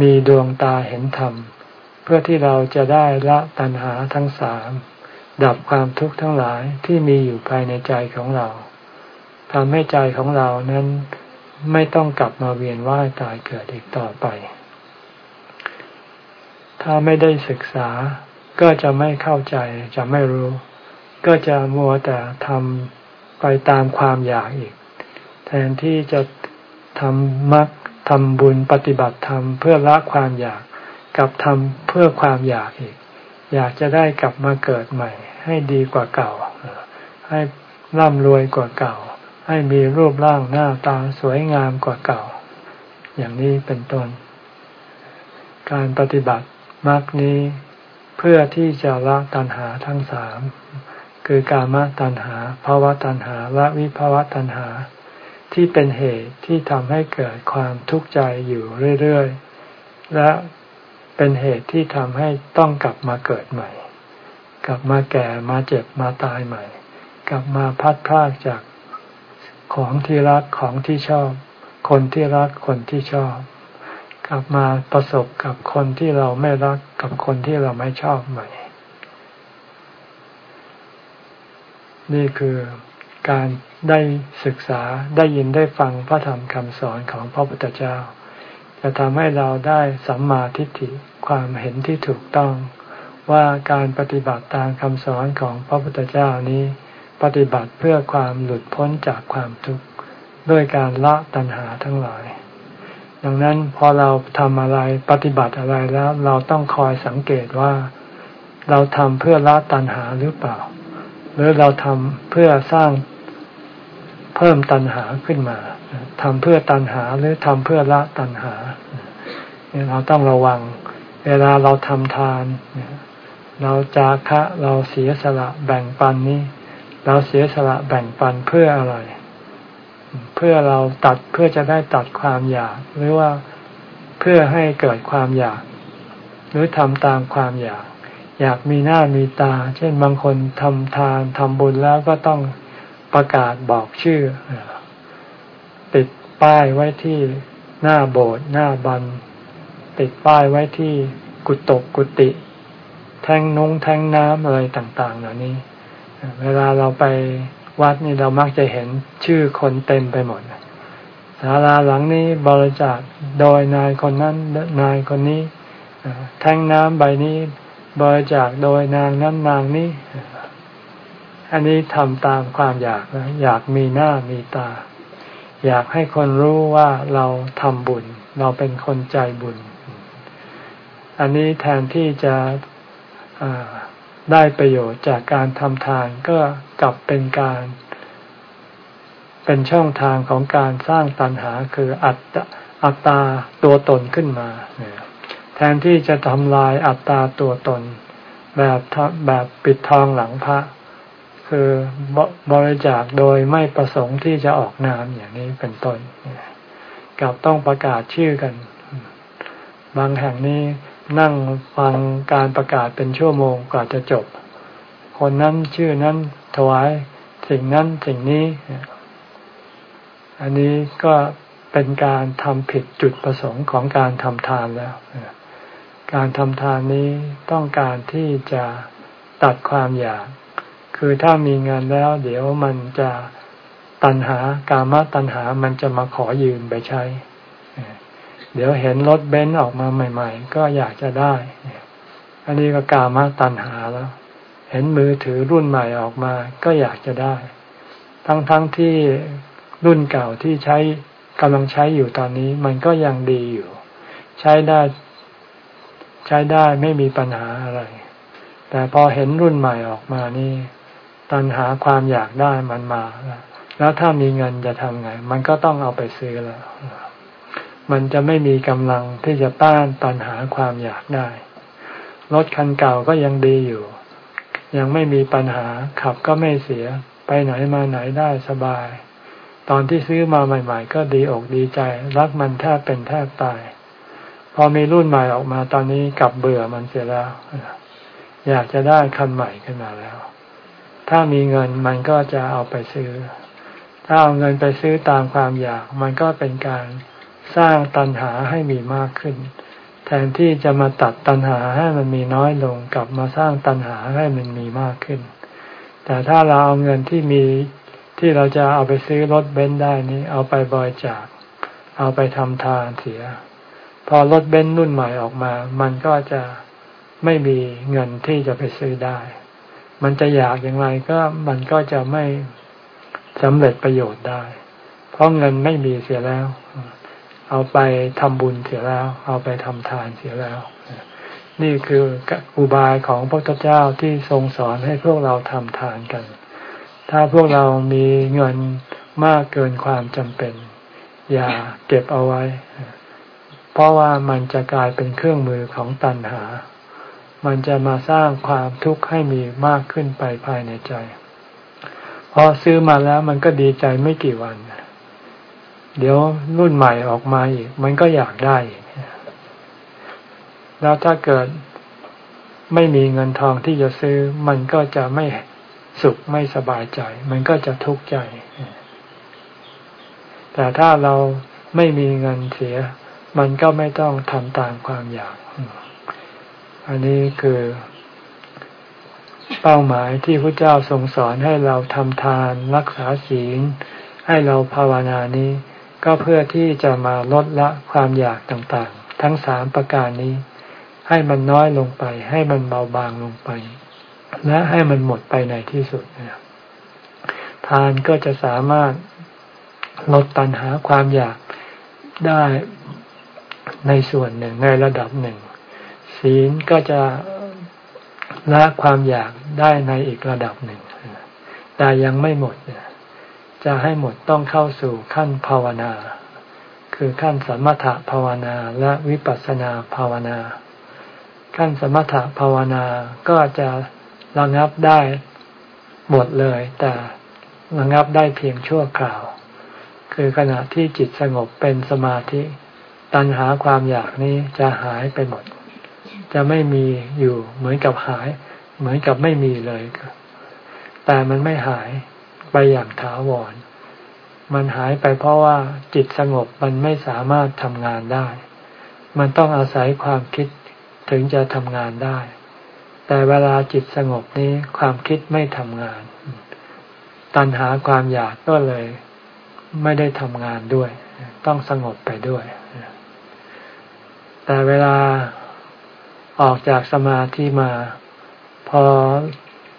มีดวงตาเห็นธรรม เพื่อที่เราจะได้ละตัณหาทั้งสาม ดับความทุกข์ทั้งหลายที่มีอยู่ภายในใจของเราทำให้ใจของเรานั้น ไม่ต้องกลับมาเวียนว่ายตายเกิดอีกต่อไป ถ้าไม่ได้ศึกษาก็จะไม่เข้าใจจะไม่รู้ ก็จะมัวแต่ทำไปตามความอยากอีก แทนที่จะทำมรรคทำบุญปฏิบัติธรรมเพื่อละความอยากกับทำเพื่อความอยากอีก อยากจะได้กลับมาเกิดใหม่ ให้ดีกว่าเก่า ให้ร่ำรวยกว่าเก่า ให้มีรูปร่างหน้าตาสวยงามกว่าเก่า อย่างนี้เป็นต้น การปฏิบัติมรรคนี้เพื่อที่จะละตัณหาทั้งสามคือกามตัณหาภาวะตัณหาและวิภาวะตัณหา ที่เป็นเหตุที่ทำให้เกิดความทุกข์ใจอยู่เรื่อยๆ และเป็นเหตุที่ทำให้ต้องกลับมาเกิดใหม่ กลับมาแก่มาเจ็บมาตายใหม่ กลับมาพัดพรากจาก ของที่รักของที่ชอบ คนที่รักคนที่ชอบ กลับมาประสบกับคนที่เราไม่รักกับคนที่เราไม่ชอบใหม่ นี่คือการได้ศึกษาได้ยินได้ฟังพระธรรมคำสอนของพระพุทธเจ้า จะทำให้เราได้สัมมาทิฏฐิความเห็นที่ถูกต้องว่าการปฏิบัติตามคำสอนของพระพุทธเจ้านี้ ปฏิบัติเพื่อความหลุดพ้นจากความทุกข์ด้วยการละตัณหาทั้งหลาย ดังนั้นพอเราทำอะไรปฏิบัติอะไรแล้วเราต้องคอยสังเกตว่า เราทำเพื่อละตัณหาหรือเปล่า หรือเราทำเพื่อสร้างเพิ่มตัณหาขึ้นมาทำเพื่อตัณหาหรือทำเพื่อละตัณหา เราต้องระวัง เวลาเราทำทาน เราจาคะเราเสียสละแบ่งปันนี้ เราเสียสละแบ่งปันเพื่ออะไร เพื่อเราตัดเพื่อจะได้ตัดความอยาก หรือว่าเพื่อให้เกิดความอยาก หรือทำตามความอยาก อยากมีหน้ามีตา เช่นบางคนทำทานทำบุญแล้วก็ต้องประกาศบอกชื่อ ติดป้ายไว้ที่หน้าโบสถ์หน้าบัน ติดป้ายไว้ที่กุตกกุฏิแทงนงแทงน้ำอะไรต่าง ๆ เหล่านี้ เวลาเราไปวัดนี่เรามักจะเห็นชื่อคนเต็มไปหมดศาลาหลังนี้บริจาคโดยนายคนนั้นนายคนนี้แท่งน้ำใบนี้บริจาคโดยนางนั้นนางนี้ อันนี้ทำตามความอยากนะอยากมีหน้ามีตา อยากให้คนรู้ว่าเราทำบุญ เราเป็นคนใจบุญ อันนี้แทนที่จะ ได้ประโยชน์จากการทำทานก็กลับเป็นการ เป็นช่องทางของการสร้างตัณหาคืออัตอัตตาตัวตนขึ้นมา แทนที่จะทำลายอัตตาตัวตน แบบแบบปิดทองหลังพระ คือบริจาคโดยไม่ประสงค์ที่จะออกนามอย่างนี้เป็นต้นกับต้องประกาศชื่อกัน บางแห่งนี้ นั่งฟังการประกาศเป็นชั่วโมงกว่าจะจบ คนนั้นชื่อนั้นถวายสิ่งนั้นสิ่งนี้ อันนี้ก็เป็นการทำผิดจุดประสงค์ของการทำทานแล้ว การทำทานนี้ต้องการที่จะตัดความอยาก คือถ้ามีเงินแล้ว เดี๋ยวมันจะตัณหา กามตัณหามันจะมาขอยืมไปใช้ เดี๋ยวเห็นรถเบนซ์ออกมาใหม่ ๆ ก็อยากจะได้ อันนี้ก็กามาตัณหาแล้ว เห็นมือถือรุ่นใหม่ออกมา ก็อยากจะได้ ทั้งๆทที่รุ่นเก่าที่ใช้กำลังใช้อยู่ตอนนี้ มันก็ยังดีอยู่ ใช้ได้ ใช้ได้ไม่มีปัญหาอะไร แต่พอเห็นรุ่นใหม่ออกมานี่ ตัณหาความอยากได้มันมา แล้วถ้ามีเงินจะทำไง มันก็ต้องเอาไปซื้อแล้ว มันจะไม่มีกำลังที่จะต้านตัณหาความอยากได้ รถคันเก่าก็ยังดีอยู่ ยังไม่มีปัญหาขับก็ไม่เสีย ไปไหนมาไหนได้สบาย ตอนที่ซื้อมาใหม่ ๆ ก็ดีอกดีใจ รักมันแทบเป็นแทบตาย พอมีรุ่นใหม่ออกมาตอนนี้กลับเบื่อมันเสียแล้ว อยากจะได้คันใหม่ขึ้นมาแล้ว ถ้ามีเงินมันก็จะเอาไปซื้อ ถ้าเอาเงินไปซื้อตามความอยาก มันก็เป็นการ สร้างตัณหาให้มีมากขึ้น แทนที่จะมาตัดตัณหาให้มันมีน้อยลงกลับมาสร้างตัณหาให้มันมีมากขึ้น แต่ถ้าเราเอาเงินที่มีที่เราจะเอาไปซื้อรถเบนซ์ได้นี้ เอาไปบริจาคเอาไปทำทานเสีย พอรถเบนซ์รุ่นใหม่ออกมา มันก็จะไม่มีเงินที่จะไปซื้อได้ มันจะอยากอย่างไรก็มันก็จะไม่สำเร็จประโยชน์ได้ เพราะเงินไม่มีเสียแล้ว เอาไปทำบุญเสียแล้ว เอาไปทำทานเสียแล้ว นี่คืออุบายของพระพุทธเจ้าที่ทรงสอนให้พวกเราทำทานกัน ถ้าพวกเรามีเงินมากเกินความจำเป็น อย่าเก็บเอาไว้ เพราะว่ามันจะกลายเป็นเครื่องมือของตัณหา มันจะมาสร้างความทุกข์ให้มีมากขึ้นไปภายในใจ พอซื้อมาแล้วมันก็ดีใจไม่กี่วันเเดี๋ยวรุ่นใหม่ออกมาอีก มันก็อยากได้อีกแล้วถ้าเกิดไม่มีเงินทองที่จะซื้อ มันก็จะไม่สุขไม่สบายใจ มันก็จะทุกข์ใจ แต่ถ้าเราไม่มีเงินเสีย มันก็ไม่ต้องทำตามความอยาก อันนี้คือ เป้าหมายที่พระเจ้าทรงสอนให้เราทำทานรักษาศีลให้เราภาวนานี้ ก็เพื่อที่จะมาลดละความอยากต่างๆ ทั้งสามประการนี้ ให้มันน้อยลงไป ให้มันเบาบางลงไป และให้มันหมดไปในที่สุดนะทานก็จะสามารถลดตัณหาความอยากได้ในส่วนหนึ่งในระดับหนึ่ง ศีลก็จะละความอยากได้ในอีกระดับหนึ่ง แต่ยังไม่หมด จะให้หมดต้องเข้าสู่ขั้นภาวนา คือขั้นสมถภาวนาและวิปัสสนาภาวนา ขั้นสมถภาวนาก็จะระงับได้หมดเลย แต่ระงับได้เพียงชั่วคราว คือขณะที่จิตสงบเป็นสมาธิ ตัณหาความอยากนี้จะหายไปหมด จะไม่มีอยู่เหมือนกับหาย เหมือนกับไม่มีเลย แต่มันไม่หาย ไปอย่างถาวร มันหายไปเพราะว่าจิตสงบมันไม่สามารถทำงานได้ มันต้องอาศัยความคิดถึงจะทำงานได้ แต่เวลาจิตสงบนี้ความคิดไม่ทำงาน ตัณหาความอยากก็เลยไม่ได้ทำงานด้วย ต้องสงบไปด้วย แต่เวลาออกจากสมาธิมา พอ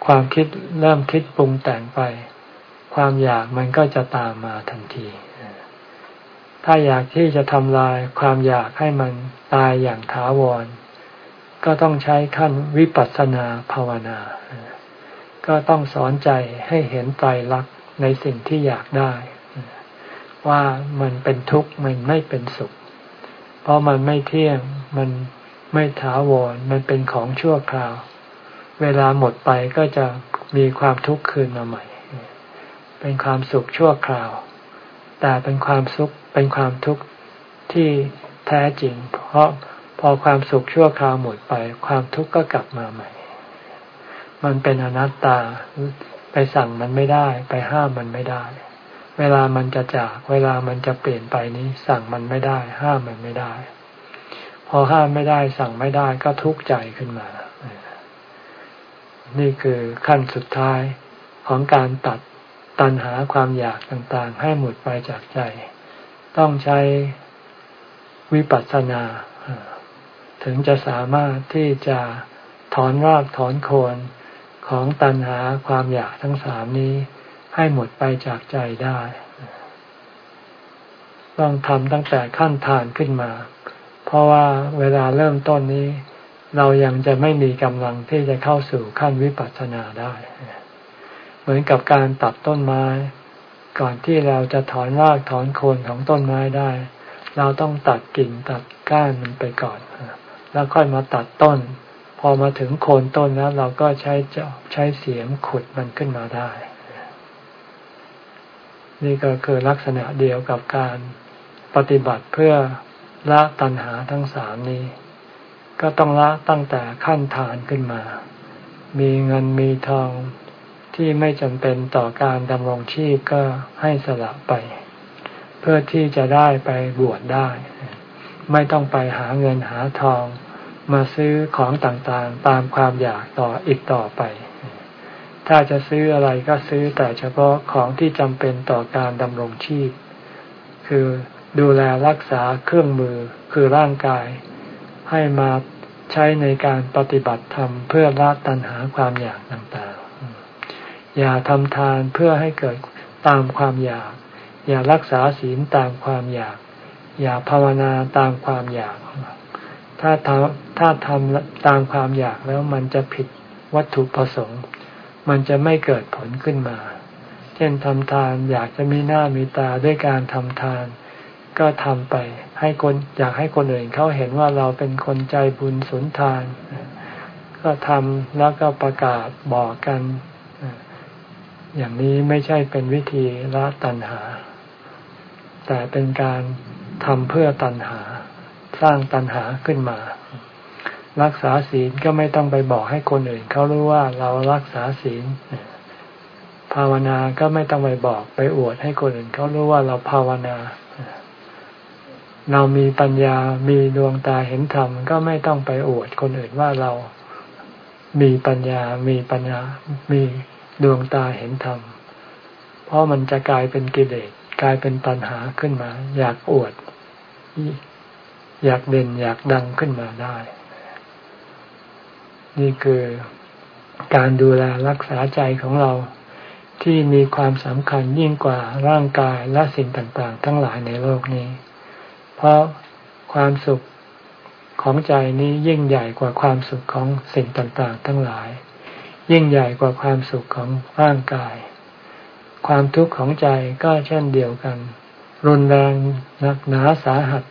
ความคิดเริ่มคิดปรุงแต่งไป ความอยากมันก็จะตามมาทันที ถ้าอยากที่จะทำลายความอยากให้มันตายอย่างถาวร ก็ต้องใช้ขั้นวิปัสสนาภาวนา ก็ต้องสอนใจให้เห็นไตรลักษณ์ในสิ่งที่อยากได้ ว่ามันเป็นทุกข์มันไม่เป็นสุข เพราะมันไม่เที่ยงมันไม่ถาวรมันเป็นของชั่วคราว เวลาหมดไปก็จะมีความทุกข์คืนมาใหม่ เป็นความสุขชั่วคราว แต่เป็นความสุขเป็นความทุกข์ที่แท้จริง เพราะพอความสุขชั่วคราวหมดไป ความทุกข์ก็กลับมาใหม่ มันเป็นอนัตตาไปสั่งมันไม่ได้ ไปห้ามมันไม่ได้ เวลามันจะจาก เวลามันจะเปลี่ยนไปนี้ สั่งมันไม่ได้ ห้ามมันไม่ได้ พอห้ามไม่ได้ สั่งไม่ได้ก็ทุกข์ใจขึ้นมา นี่คือขั้นสุดท้ายของการตัด ตัณหาความอยากต่างๆ ให้หมดไปจากใจ ต้องใช้วิปัสสนา ถึงจะสามารถที่จะถอนรากถอนโคนของตัณหาความอยากทั้งสามนี้ ให้หมดไปจากใจได้ ต้องทำตั้งแต่ขั้นทานขึ้นมา เพราะว่าเวลาเริ่มต้นนี้ เรายังจะไม่มีกำลังที่จะเข้าสู่ขั้นวิปัสสนาได้ เหมือนกับการตัดต้นไม้ ก่อนที่เราจะถอนรากถอนโคนของต้นไม้ได้ เราต้องตัดกิ่งตัดก้านมันไปก่อน แล้วค่อยมาตัดต้น พอมาถึงโคนต้นแล้วเราก็ใช้เจาใช้เสียมขุดมันขึ้นมาได้ นี่ก็คือลักษณะเดียวกับการปฏิบัติเพื่อละตัณหาทั้งสามนี้ ก็ต้องละตั้งแต่ขั้นฐานขึ้นมา มีเงินมีทอง ที่ไม่จำเป็นต่อการดำรงชีพก็ให้สละไป เพื่อที่จะได้ไปบวชได้ ไม่ต้องไปหาเงินหาทอง มาซื้อของต่างๆ ตามความอยากต่ออีกต่อไป ถ้าจะซื้ออะไรก็ซื้อแต่เฉพาะของที่จำเป็นต่อการดำรงชีพ คือดูแลรักษาเครื่องมือคือร่างกาย ให้มาใช้ในการปฏิบัติธรรมเพื่อละตัณหาความอยากต่างๆ อย่าทำทานเพื่อให้เกิดตามความอยาก อย่ารักษาศีลตามความอยาก อย่าภาวนาตามความอยาก ถ้าทำถ้าทำตามความอยากแล้วมันจะผิดวัตถุประสงค์ มันจะไม่เกิดผลขึ้นมา เช่นทำทานอยากจะมีหน้ามีตาด้วยการทำทาน ก็ทำไปให้คนอยากให้คนอื่นเขาเห็นว่าเราเป็นคนใจบุญสุนทาน ก็ทำแล้วก็ประกาศบอกกัน อย่างนี้ไม่ใช่เป็นวิธีละตัณหา แต่เป็นการทำเพื่อตัณหา สร้างตัณหาขึ้นมา รักษาศีลก็ไม่ต้องไปบอกให้คนอื่นเขารู้ว่าเรารักษาศีลภาวนาก็ไม่ต้องไปบอกไปอวดให้คนอื่นเขารู้ว่าเราภาวนา เรามีปัญญา มีดวงตาเห็นธรรม ก็ไม่ต้องไปอวดคนอื่นว่าเรามีปัญญา มีปัญญา มี ดวงตาเห็นธรรม เพราะมันจะกลายเป็นกิเลสกลายเป็นปัญหาขึ้นมา อยากอวด อยากเด่นอยากดังขึ้นมาได้ นี่คือการดูแลรักษาใจของเราที่มีความสำคัญยิ่งกว่าร่างกายและสิ่งต่างๆ ทั้งหลายในโลกนี้ เพราะความสุขของใจนี้ยิ่งใหญ่กว่าความสุขของสิ่งต่างๆ ทั้งหลาย ยิ่งใหญ่กว่าความสุขของร่างกาย ความทุกข์ของใจก็เช่นเดียวกัน รุนแรงหนักหนาสาหัส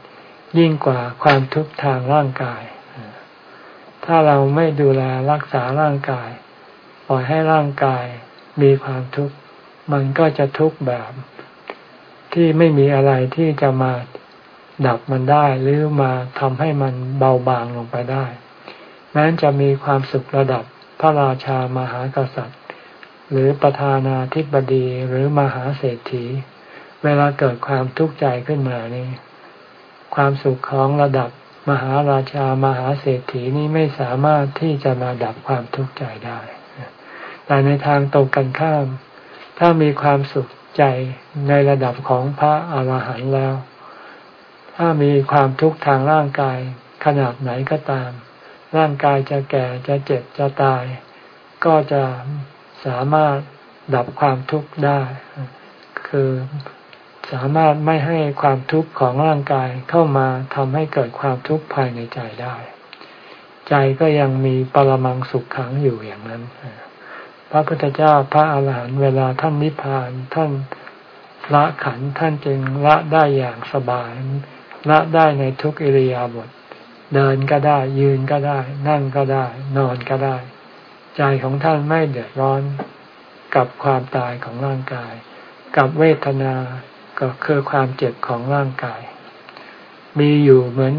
ยิ่งกว่าความทุกข์ทางร่างกาย ถ้าเราไม่ดูแลรักษาร่างกาย ปล่อยให้ร่างกายมีความทุกข์มันก็จะทุกข์แบบ ที่ไม่มีอะไรที่จะมาดับมันได้หรือมาทำให้มันเบาบางลงไปได้แม้จะมีความสุขระดับ ระราชามหากษัตริย์ หรือประธานาธิบดีหรือมหาเศรษฐี เวลาเกิดความทุกข์ใจขึ้นมานี่ความสุขของระดับมหาราชามหาเศรษฐีนี้ไม่สามารถที่จะมาดับความทุกข์ใจได้ แต่ในทางตรงกันข้าม ถ้ามีความสุขใจในระดับของพระอาหารหันต์แล้ว ถ้ามีความทุกข์ทางร่างกายขนาดไหนก็ตาม ร่างกายจะแก่จะเจ็บจะตาย ก็จะสามารถดับความทุกข์ได้ คือสามารถไม่ให้ความทุกข์ของร่างกายเข้ามาทำให้เกิดความทุกข์ภายในใจได้ ใจก็ยังมีปรมังสุขขังอยู่อย่างนั้น พระพุทธเจ้าพระอาหารหันต์เวลาท่านนิพพานท่านละขันท่านจึงละได้อย่างสบาย ละได้ในทุกอิริยาบถ เดินก็ได้ ยืนก็ได้ นั่งก็ได้ นอนก็ได้ ใจของท่านไม่เดือดร้อนกับความตายของร่างกาย กับเวทนาก็คือความเจ็บของร่างกาย มีอยู่เหมือน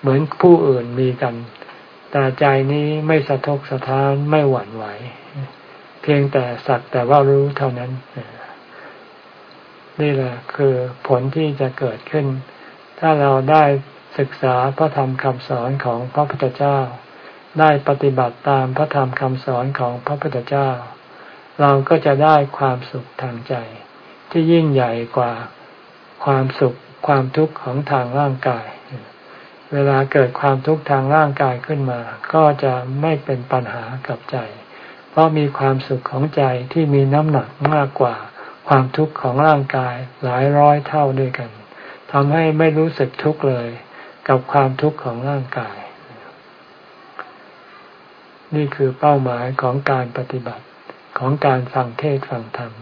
เหมือนผู้อื่นมีกัน แต่ใจนี้ไม่สะทกสะท้านไม่หวั่นไหว เพียงแต่สักแต่ว่ารู้เท่านั้น นี่แหละคือผลที่จะเกิดขึ้น ถ้าเราได้ ศึกษาพระธรรมคำสอนของพระพุทธเจ้า ได้ปฏิบัติตามพระธรรมคำสอนของพระพุทธเจ้า เราก็จะได้ความสุขทางใจ ที่ยิ่งใหญ่กว่าความสุขความทุกข์ของทางร่างกาย เวลาเกิดความทุกข์ทางร่างกายขึ้นมา ก็จะไม่เป็นปัญหากับใจ เพราะมีความสุขของใจที่มีน้ำหนักมากกว่าความทุกข์ของร่างกายหลายร้อยเท่าด้วยกันทำให้ไม่รู้สึกทุกข์เลย กับความทุกข์ของร่างกาย นี่คือเป้าหมายของการปฏิบัติของการฟังเทศฟังธรรม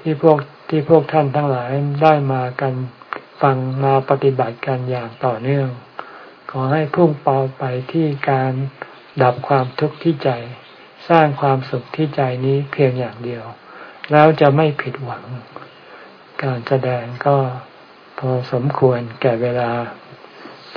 ที่พวกที่พวกท่านทั้งหลายได้มากันฟังมาปฏิบัติกันอย่างต่อเนื่อง ขอให้พุ่งเป้าไปที่การดับความทุกข์ที่ใจ สร้างความสุขที่ใจนี้เพียงอย่างเดียว แล้วจะไม่ผิดหวัง การแสดงก็พอสมควรแก่เวลา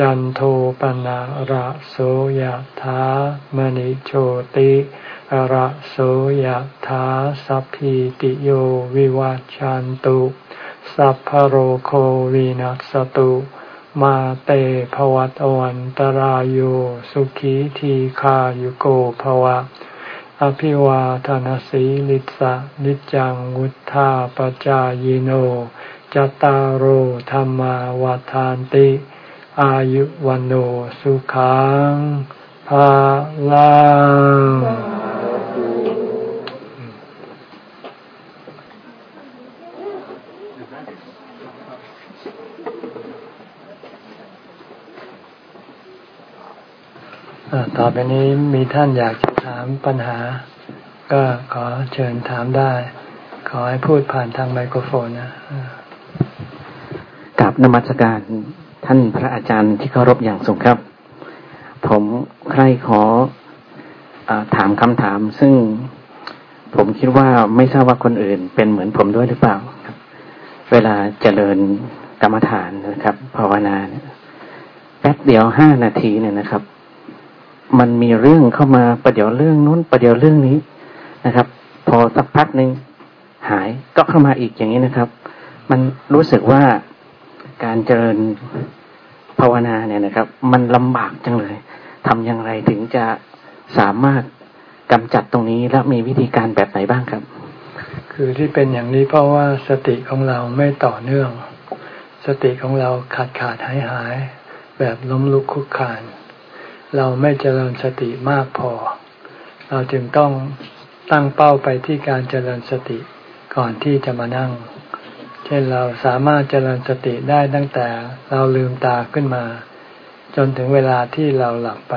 จันโทปนะระโสยะถามณิโชติระโสยถาสัพพิติโยวิวัจจันตุสัพพโรโควินัสตุมาเตภวัตวันตารโยสุขีทีขายุโกภวะ อภิวาทานสีลิสะนิจังวุธาปจายโน จตารโธรรมาวาทานติ อายุวันโอสุขังภาลังต่อไปนี้มีท่านอยากจะถามปัญหา ก็ขอเชิญถามได้ ขอให้พูดผ่านทางไมโครโฟนนะกับนมัสการ ท่านพระอาจารย์ที่เคารพอย่างสูงครับ ผมใครขออถามคำถาม ซึ่งผมคิดว่าไม่ทราบว่าคนอื่น เป็นเหมือนผมด้วยหรือเปล่าครับ เวลาเจริญกรรมฐานนะครับ ภาวนาแป๊บเดียวห้านาทีเนี่ยนะครับ มันมีเรื่องเข้ามาประเดี๋ยวเรื่องนู้นประเดี๋ยวเรื่องนี้นะครับ พอสักพักหนึ่งหายก็เข้ามาอีกอย่างนี้นะครับ มันรู้สึกว่าการเจริญ ภาวนาเนี่ยนะครับ มันลำบากจังเลยทำอย่างไรถึงจะสามารถกำจัดตรงนี้และมีวิธีการแบบไหนบ้างครับ คือที่เป็นอย่างนี้เพราะว่าสติของเราไม่ต่อเนื่อง สติของเราขาดขาดหายหายแบบล้มลุกคุกคาน เราไม่เจริญสติมากพอ เราจึงต้องตั้งเป้าไปที่การเจริญสติก่อนที่จะมานั่ง เช่นเราสามารถเจริญสติได้ตั้งแต่เราลืมตาขึ้นมา จนถึงเวลาที่เราหลับไป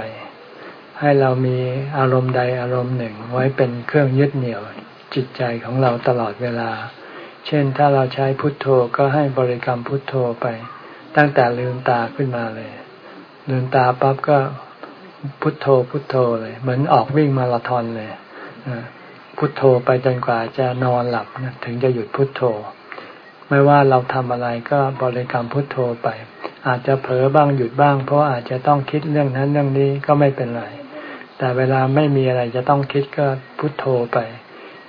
ให้เรามีอารมณ์ใดอารมณ์หนึ่งไว้เป็นเครื่องยึดเหนี่ยวจิตใจของเราตลอดเวลา เช่นถ้าเราใช้พุทโธก็ให้บริกรรมพุทโธไป ตั้งแต่ลืมตาขึ้นมาเลย ลืมตาปั๊บก็พุทโธพุทโธเลย เหมือนออกวิ่งมาราธอนเลยพุทโธไปจนกว่าจะนอนหลับถึงจะหยุดพุทโธ ไม่ว่าเราทำอะไรก็บริกรรมพุทโธไป อาจจะเผลอบ้างหยุดบ้าง เพราะอาจจะต้องคิดเรื่องนั้นเรื่องนี้ก็ไม่เป็นไร แต่เวลาไม่มีอะไรจะต้องคิดก็พุทโธไป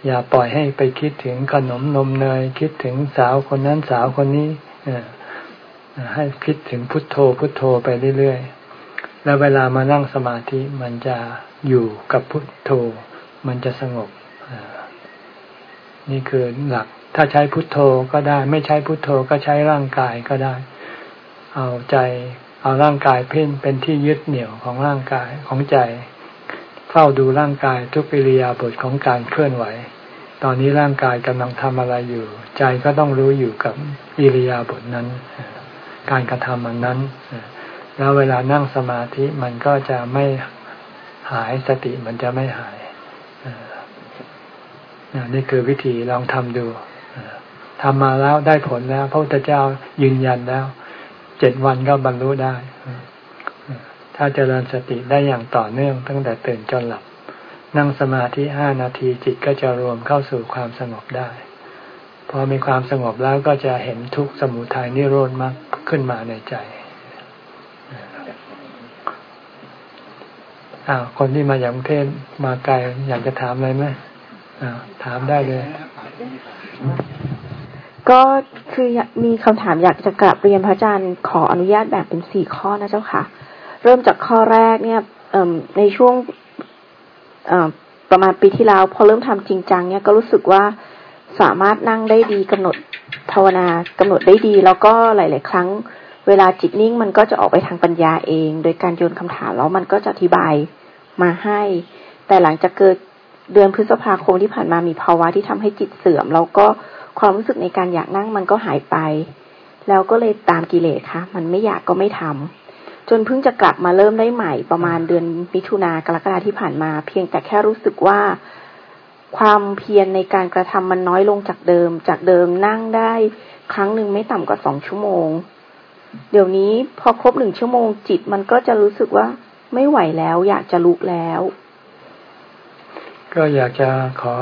อย่าปล่อยให้ไปคิดถึงขนมนมเนย คิดถึงสาวคนนั้นสาวคนนี้ให้คิดถึงพุทโธพุทโธไปเรื่อยๆ แล้วเวลามานั่งสมาธิมันจะอยู่กับพุทโธ มันจะสงบ นี่คือหลัก ถ้าใช้พุทโธก็ได้ ไม่ใช้พุทโธก็ใช้ร่างกายก็ได้ เอาใจเอาร่างกายเพ่นเป็นที่ยึดเหนี่ยวของร่างกายของใจ เฝ้าดูร่างกายทุกปิริยาบทของการเคลื่อนไหว ตอนนี้ร่างกายกำลังทำอะไรอยู่ ใจก็ต้องรู้อยู่กับอิริยาบถนั้น การกระทำอันนั้น แล้วเวลานั่งสมาธิมันก็จะไม่หายสติมันจะไม่หายนี่คือวิธีลองทำดู ทำมาแล้วได้ผลแล้ว พระพุทธเจ้ายืนยันแล้ว เจ็ดวันก็บรรลุได้ ถ้าเจริญสติได้อย่างต่อเนื่อง ตั้งแต่ตื่นจนหลับ นั่งสมาธิห้านาทีจิตก็จะรวมเข้าสู่ความสงบได้ พอมีความสงบแล้วก็จะเห็นทุกสมุทัยนิโรธมากขึ้นมาในใจอ้าวคนที่มาจากกรุงเทพมาไกลอยากจะถามอะไรไหมอ้าวถามได้เลย ก็คือมีคำถามอยากจะกลับเรียนพระอาจารย์ขออนุญาตแบ่งเป็นสี่ข้อนะเจ้าค่ะ เริ่มจากข้อแรกเนี่ยในช่วงประมาณปีที่แล้วพอเริ่มทำจริงจังเนี่ยก็รู้สึกว่าสามารถนั่งได้ดีกำหนดภาวนากำหนดได้ดี แล้วก็หลาย ๆ ครั้ง เวลาจิตนิ่งมันก็จะออกไปทางปัญญาเอง โดยการโยนคำถามแล้วมันก็จะอธิบายมาให้ แต่หลังจากเกิดเดือนพฤษภาคมที่ผ่านมามีภาวะที่ทำให้จิตเสื่อม แล้วก็ ความรู้สึกในการอยากนั่งมันก็หายไป แล้วก็เลยตามกิเลสค่ะ มันไม่อยากก็ไม่ทำจนเพิ่งจะกลับมาเริ่มได้ใหม่ประมาณเดือนมิถุนากรกฎาที่ผ่านมา เพียงแต่แค่รู้สึกว่าความเพียรในการกระทำมันน้อยลงจากเดิม จากเดิมนั่งได้ครั้งหนึ่งไม่ต่ำกว่าสองชั่วโมง เดี๋ยวนี้พอครบหนึ่งชั่วโมงจิตมันก็จะรู้สึกว่าไม่ไหวแล้ว อยากจะลุกแล้ว ก็อยากจะขอ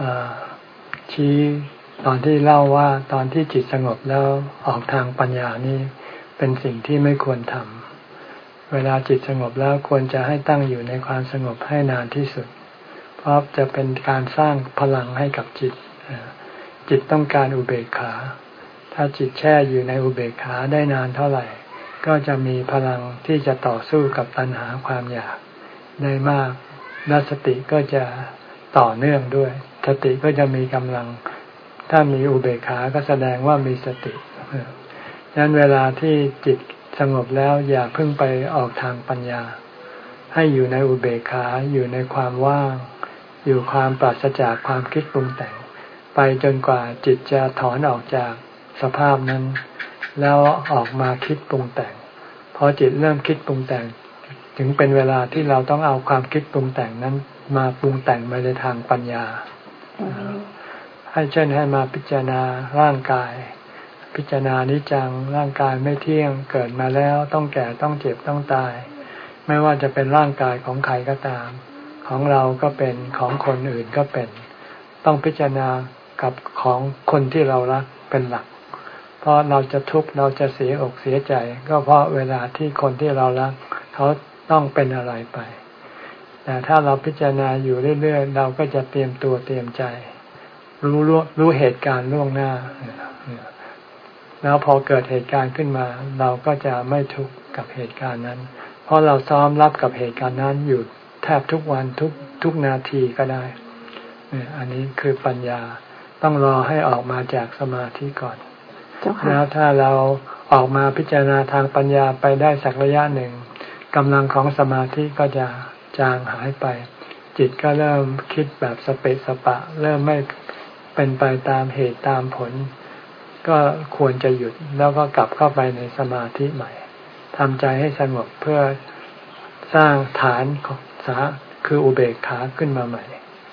อ ชี้ตอนที่เล่าว่าตอนที่จิตสงบแล้วออกทางปัญญานี่เป็นสิ่งที่ไม่ควรทำเวลาจิตสงบแล้วควรจะให้ตั้งอยู่ในความสงบให้นานที่สุด เพราะจะเป็นการสร้างพลังให้กับจิต จิตต้องการอุเบกขา ถ้าจิตแช่อยู่ในอุเบกขาได้นานเท่าไหร่ ก็จะมีพลังที่จะต่อสู้กับตัณหาความอยากได้มากและสติก็จะต่อเนื่องด้วย สติก็จะมีกำลัง ถ้ามีอุเบกขาก็แสดงว่ามีสติดังนั้นเวลาที่จิตสงบแล้วอย่าเพิ่งไปออกทางปัญญา ให้อยู่ในอุเบกขาอยู่ในความว่าง อยู่ความปราศจากความคิดปรุงแต่ง ไปจนกว่าจิตจะถอนออกจากสภาพนั้น แล้วออกมาคิดปรุงแต่งพอจิตเริ่มคิดปรุงแต่ง ถึงเป็นเวลาที่เราต้องเอาความคิดปรุงแต่งนั้นมาปรุงแต่งไปในทางปัญญา ให้เช่นให้มาพิจารณาร่างกาย พิจารณานิจังร่างกายไม่เที่ยงเกิดมาแล้วต้องแก่ต้องเจ็บต้องตาย ไม่ว่าจะเป็นร่างกายของใครก็ตาม ของเราก็เป็นของคนอื่นก็เป็น ต้องพิจารณากับของคนที่เรารักเป็นหลัก เพราะเราจะทุกข์เราจะเสียอกเสียใจ ก็เพราะเวลาที่คนที่เรารัก เขาต้องเป็นอะไรไป แต่ถ้าเราพิจารณาอยู่เรื่อยๆ เราก็จะเตรียมตัวเตรียมใจรู้รู้รู้เหตุการณ์ล่วงหน้า แล้วพอเกิดเหตุการณ์ขึ้นมา เราก็จะไม่ทุกข์กับเหตุการณ์นั้น เพราะเราซ้อมรับกับเหตุการณ์นั้นอยู่แทบทุกวันทุกทุกนาทีก็ได้ อันนี้คือปัญญาต้องรอให้ออกมาจากสมาธิก่อน แล้วถ้าเราออกมาพิจารณาทางปัญญาไปได้สักระยะหนึ่งกำลังของสมาธิก็จะ จางหายไป จิตก็เริ่มคิดแบบสเปสปะ เริ่มไม่เป็นไปตามเหตุตามผล ก็ควรจะหยุดแล้วก็กลับเข้าไปในสมาธิใหม่ทำใจให้สงบเพื่อสร้างฐานของสาคืออุเบกขาขึ้นมาใหม่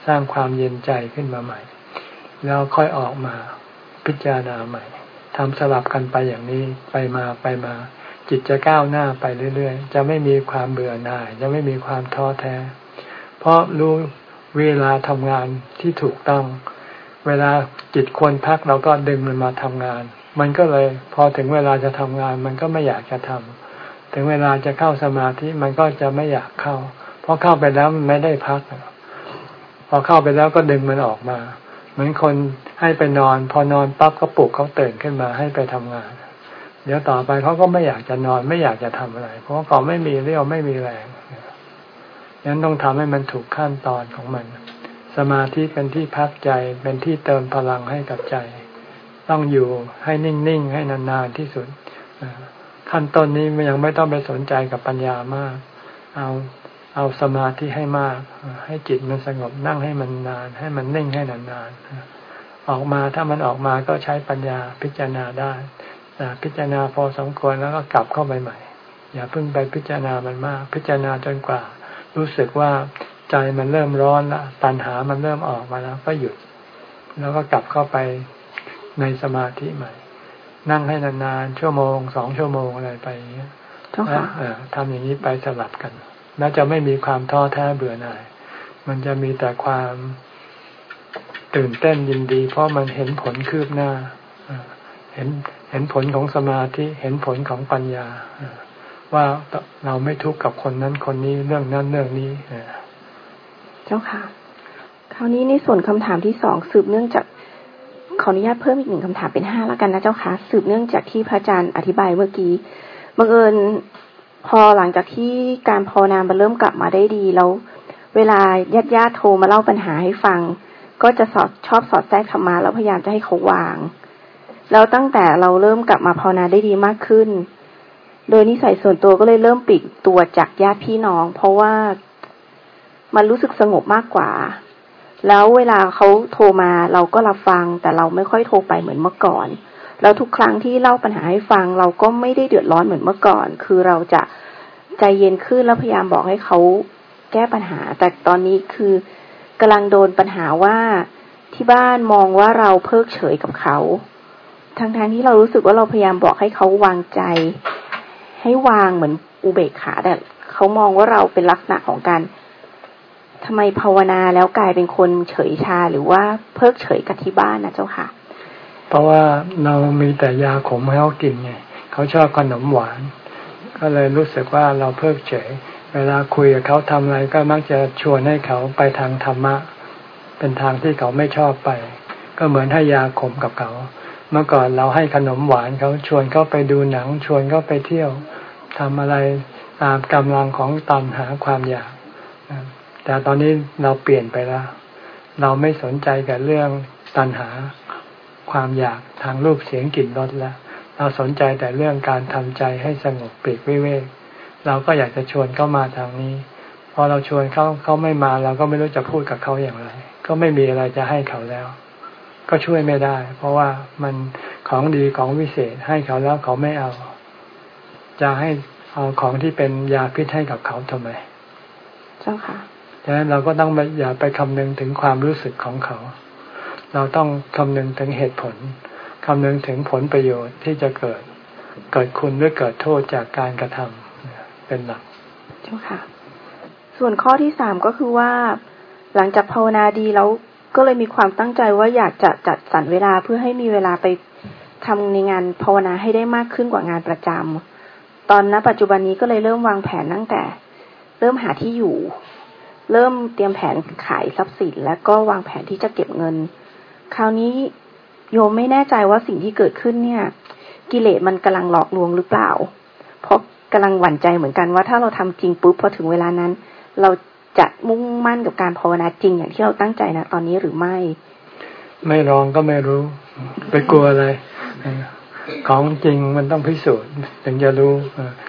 สร้างความเย็นใจขึ้นมาใหม่ แล้วค่อยออกมาพิจารณาใหม่ทำสลับกันไปอย่างนี้ไปมาไปมา จิตจะก้าวหน้าไปเรื่อยๆ จะไม่มีความเบื่อหน่าย จะไม่มีความท้อแท้ เพราะรู้เวลาทำงานที่ถูกต้อง เวลาจิตควรพักเราก็ดึงมันมาทำงาน มันก็เลย พอถึงเวลาจะทำงาน มันก็ไม่อยากจะทำถึงเวลาจะเข้าสมาธิมันก็จะไม่อยากเข้า เพอเข้าไปแล้วมันไม่ได้พัก พอเข้าไปแล้วก็ดึงมันออกมา เหมือนคนให้ไปนอน พอนอนปั๊บก็ปลุกเขาตื่นขึ้นมาให้ไปทำงาน เดี๋ยวต่อไปเขาก็ไม่อยากจะนอนไม่อยากจะทำอะไร เพราะเขาไม่มีเรี่ยวไม่มีแรงยันต้องทำให้มันถูกขั้นตอนของมัน สมาธิเป็นที่พักใจเป็นที่เติมพลังให้กับใจ ต้องอยู่ให้นิ่งๆให้นานๆที่สุดขั้นต้นนี้ยังไม่ต้องไปสนใจกับปัญญามาก เอาเอาสมาธิให้มาก ให้จิตมันสงบนั่งให้มันนาน ให้มันนิ่งให้นานๆออกมาถ้ามันออกมาก็ใช้ปัญญาพิจารณาได้ พิจารณาพอสมควรแล้วก็กลับเข้าไปใหม่ อย่าเพิ่งไปพิจารณามันมาก พิจารณาจนกว่า รู้สึกว่าใจมันเริ่มร้อนละตัณหามันเริ่มออกมาแล้วก็หยุด แล้วก็กลับเข้าไปในสมาธิใหม่ นั่งให้นานๆชั่วโมงสองชั่วโมงอะไรไปอย่างเงี้ยทำอย่างนี้ไปสลับกัน แล้วจะไม่มีความท้อแท้เบื่อหน่าย มันจะมีแต่ความตื่นเต้นยินดี เพราะมันเห็นผลคืบหน้า เห็นเห็นผลของสมาธิเห็นผลของปัญญา ว่าเราไม่ทุกข์กับคนนั้นคนนี้เรื่องนั้นเรื่องนี้เจ้าค่ะ คราวนี้ในส่วนคำถามที่สองสืบเนื่องจากขออนุญาตเพิ่มอีกหนึ่งคำถามเป็นห้าแล้วกันนะเจ้าค่ะสืบเนื่องจากที่พระอาจารย์อธิบายเมื่อกี้บังเอิญพอหลังจากที่การภาวนามันเริ่มกลับมาได้ดีแล้ว เวลาญาติญาติโทรมาเล่าปัญหาให้ฟัง ก็จะสอดชอบสอดแทรกธรรมะแล้วพยายามจะให้เขาวาง แล้วตั้งแต่เราเริ่มกลับมาภาวนาได้ดีมากขึ้น โดยนิสัยส่วนตัวก็เลยเริ่มปิดตัวจากญาติพี่น้อง เพราะว่ามันรู้สึกสงบมากกว่า แล้วเวลาเขาโทรมาเราก็รับฟัง แต่เราไม่ค่อยโทรไปเหมือนเมื่อก่อน แล้วทุกครั้งที่เล่าปัญหาให้ฟัง เราก็ไม่ได้เดือดร้อนเหมือนเมื่อก่อน คือเราจะใจเย็นขึ้นแล้วพยายามบอกให้เขาแก้ปัญหา แต่ตอนนี้คือกำลังโดนปัญหาว่าที่บ้านมองว่าเราเพิกเฉยกับเขา ทั้งทางที่เรารู้สึกว่าเราพยายามบอกให้เขาวางใจ ให้วางเหมือนอุเบกขาแต่เขามองว่าเราเป็นลักษณะของการทำไมภาวนาแล้วกลายเป็นคนเฉยชาหรือว่าเพิกเฉยกับที่บ้านนะเจ้าค่ะ เพราะว่าเรามีแต่ยาขมให้เขากินไงเขาชอบขนมหวาน ก็เลยรู้สึกว่าเราเพิกเฉย เวลาคุยกับเขาทำอะไรก็มักจะชวนให้เขาไปทางธรรมะ เป็นทางที่เขาไม่ชอบไป ก็เหมือนให้ยาขมกับเขา เมื่อก่อนเราให้ขนมหวานเขาชวนเขาไปดูหนัง ชวนเขาไปเที่ยวทำอะไรตามกำลังของตันหาความอยากแต่ตอนนี้เราเปลี่ยนไปแล้ว เราไม่สนใจกับเรื่องตันหาความอยากทางรูปเสียงกลิ่นรสแล้ว เราสนใจแต่เรื่องการทำใจให้สงบปีกวิเวก เราก็อยากจะชวนเข้ามาทางนี้ พอเราชวนเขาเขาไม่มาเราก็ไม่รู้จะพูดกับเขาอย่างไร ก็ไม่มีอะไรจะให้เขาแล้ว ก็ช่วยไม่ได้ เพราะว่ามันของดีของวิเศษให้เขาแล้วเขาไม่เอา จะให้เอาของที่เป็นยาพิษให้กับเขาทำไม เจ้าค่ะดังนั้นเราก็ต้องอย่าไปคำนึงถึงความรู้สึกของเขา เราต้องคำนึงถึงเหตุผลคำนึงถึงผลประโยชน์ที่จะเกิด เกิดคุณหรือเกิดโทษจากการกระทำเป็นหลัก เจ้าค่ะ ส่วนข้อที่สามก็คือว่า หลังจากภาวนาดีแล้ว ก็เลยมีความตั้งใจว่าอยากจะจัดสรรเวลาเพื่อให้มีเวลาไปทำในงานภาวนาให้ได้มากขึ้นกว่างานประจำตอนนั้นปัจจุบันนี้ก็เลยเริ่มวางแผนตั้งแต่ เริ่มหาที่อยู่ เริ่มเตรียมแผนขายทรัพย์สิน แล้วก็วางแผนที่จะเก็บเงิน คราวนี้โยมไม่แน่ใจว่าสิ่งที่เกิดขึ้นเนี่ย กิเลสมันกำลังหลอกลวงหรือเปล่า เพราะกำลังหวั่นใจเหมือนกันว่าถ้าเราทำจริงปุ๊บพอถึงเวลานั้น เรา จะมุ่งมั่นกับการภาวนาจริงอย่างที่เราตั้งใจนะตอนนี้หรือไม่ ไม่ลองก็ไม่รู้ ไปกลัวอะไร ของจริงมันต้องพิสูจน์ถึงจะรู้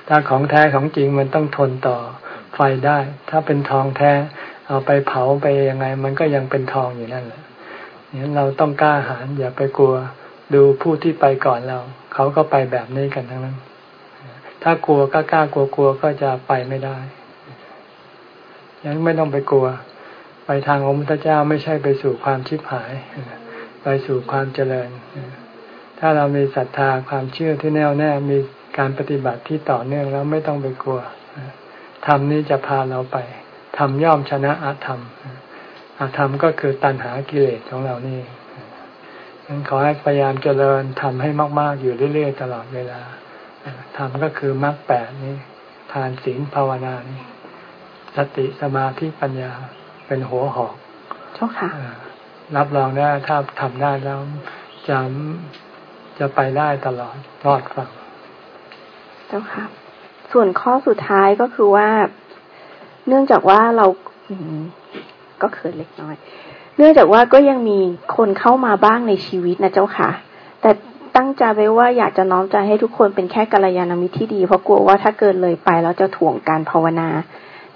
ถ้าของแท้ของจริงมันต้องทนต่อไฟได้ ถ้าเป็นทองแท้ เอาไปเผาไปยังไง มันก็ยังเป็นทองอยู่นั่นแหละนี่ยเราต้องกล้าหาญอย่าไปกลัวดูผู้ที่ไปก่อนเรา เขาก็ไปแบบนี้กันทั้งนั้น ถ้ากลัวก็กล้ากลัวกลัวก็จะไปไม่ได้ ยังไม่ต้องไปกลัว ไปทางองค์พระเจ้าไม่ใช่ไปสู่ความชิบหาย ไปสู่ความเจริญ ถ้าเรามีศรัทธาความเชื่อที่แน่วแน่มีการปฏิบัติที่ต่อเนื่องแล้วไม่ต้องไปกลัวธรรมนี้จะพาเราไปธรรมย่อมชนะอาธรรมอาธรรมก็คือตัณหากิเลสของเรานี่ฉันขอให้พยายามเจริญทำให้มาก ๆ อยู่เรื่อย ๆ ตลอดเวลาทำก็คือมรรคแปดนี้ ทานศีลภาวนานี้ สติสมาธิปัญญาเป็นหัวหอกเจ้าค่ะรับรองได้ถ้าทำได้แล้วจะจะไปได้ตลอดรอดฟังเจ้าค่ะ ส่วนข้อสุดท้ายก็คือว่า เนื่องจากว่าเราก็เขินเล็กน้อย เนื่องจากว่าก็ยังมีคนเข้ามาบ้างในชีวิตนะเจ้าค่ะ แต่ตั้งใจไว้ว่าอยากจะน้อมใจให้ทุกคนเป็นแค่กัลยาณมิตรที่ดี เพราะกลัวว่าถ้าเกินเลยไปแล้วจะถ่วงการภาวนา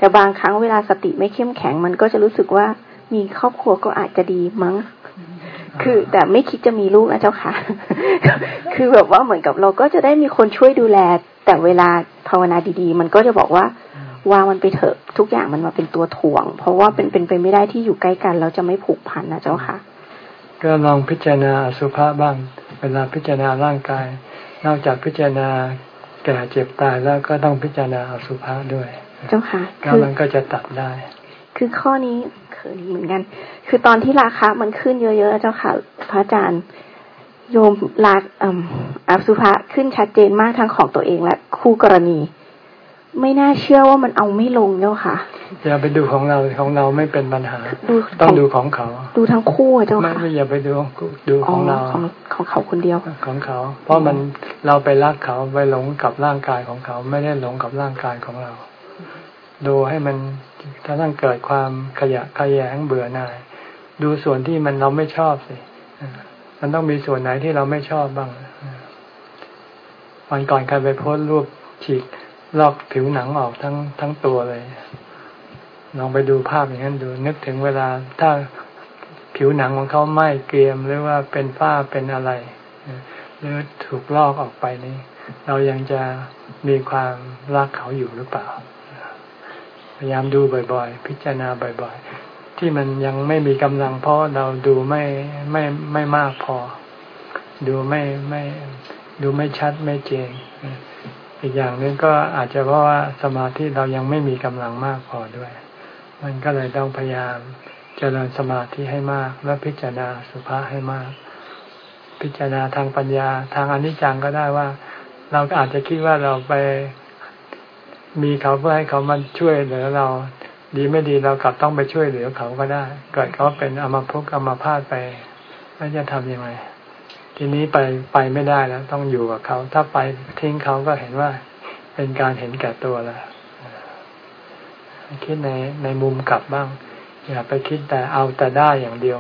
แต่บางครั้งเวลาสติไม่เข้มแข็งมันก็จะรู้สึกว่ามีครอบครัวก็อาจจะดีมั้ง คือแต่ไม่คิดจะมีลูกนะเจ้าค่ะ คือแบบว่าเหมือนกับเราก็จะได้มีคนช่วยดูแล แต่เวลาภาวนาดีๆ มันก็จะบอกว่าวางมันไปเถอะทุกอย่างมันมาเป็นตัวถ่วง เพราะว่าเป็นเป็นไปไม่ได้ที่อยู่ใกล้กันแล้วจะไม่ผูกพันนะเจ้าค่ะ ก็ลองพิจารณาสุภาพบ้าง เวลาพิจารณาร่างกาย นอกจากพิจารณาแก่เจ็บตายแล้วก็ต้องพิจารณาอสุภะด้วย เจ้าค่ะแล้วมันก็จะตัดได้ คือข้อนี้ขินเหมือนกัน คือตอนที่ราคามันขึ้นเยอะๆเจ้าค่ะ พระอาจารย์ โยมลาอับสุภะขึ้นชัดเจนมากทั้งของตัวเองและคู่กรณี ไม่น่าเชื่อว่ามันเอาไม่ลงเจ้าค่ะอย่าไปดูของเราของเราไม่เป็นปัญหาต้องดูของเขา ดูทั้งคู่เจ้าค่ะไม่อย่าไปดูดูของเราของของเขาคนเดียวของเขา เพราะมันเราไปรักเขาไปหลงกับร่างกายของเขา ไม่ได้หลงกับร่างกายของเรา ดูให้มันถ้าต้องเกิดความขยะขยงเบื่อหน่าย ดูส่วนที่มันเราไม่ชอบสิมันต้องมีส่วนไหนที่เราไม่ชอบบ้างวันก่อนใครไปโพสรูปฉีกลอกผิวหนังออกทั้งทั้งตัวเลย ลองไปดูภาพอย่างนั้นดู นึกถึงเวลาถ้าผิวหนังของเขาไหม้เกรียมหรือว่าเป็นฝ้าเป็นอะไรหรือถูกลอกออกไปนี่เรายังจะมีความรักเขาอยู่หรือเปล่า ยายามดูบ่อย ๆ พิจารณาบ่อย ๆ ที่มันยังไม่มีกำลัง เพราะเราดูไม่ไม่ไม่มากพอ ดูไม่ไม่ดูไม่ชัดไม่เจงอีกอย่างหนึ่งก็อาจจะเพราะว่าสมาธิเรายังไม่มีกำลังมากพอด้วย มันก็เลยต้องพยายามเจริญสมาธิให้มาก และพิจารณาสุภาษให้มาก พิจารณาทางปัญญาทางอนิจจังก็ได้ว่า เราก็อาจจะคิดว่าเราไป มีเขาเพื่อให้เขามันช่วยเหลือเรา ดีไม่ดีเรากลับต้องไปช่วยเหลือเขาก็ได้ เกิดเขาเป็นอมาพุกอมาพาดไปแล้วจะทำยังไง ทีนี้ไปไปไม่ได้แล้ว ต้องอยู่กับเขา ถ้าไปทิ้งเขาก็เห็นว่าเป็นการเห็นแก่ตัวแล้วคิดในในมุมกลับบ้าง อย่าไปคิดแต่เอาแต่ได้อย่างเดียว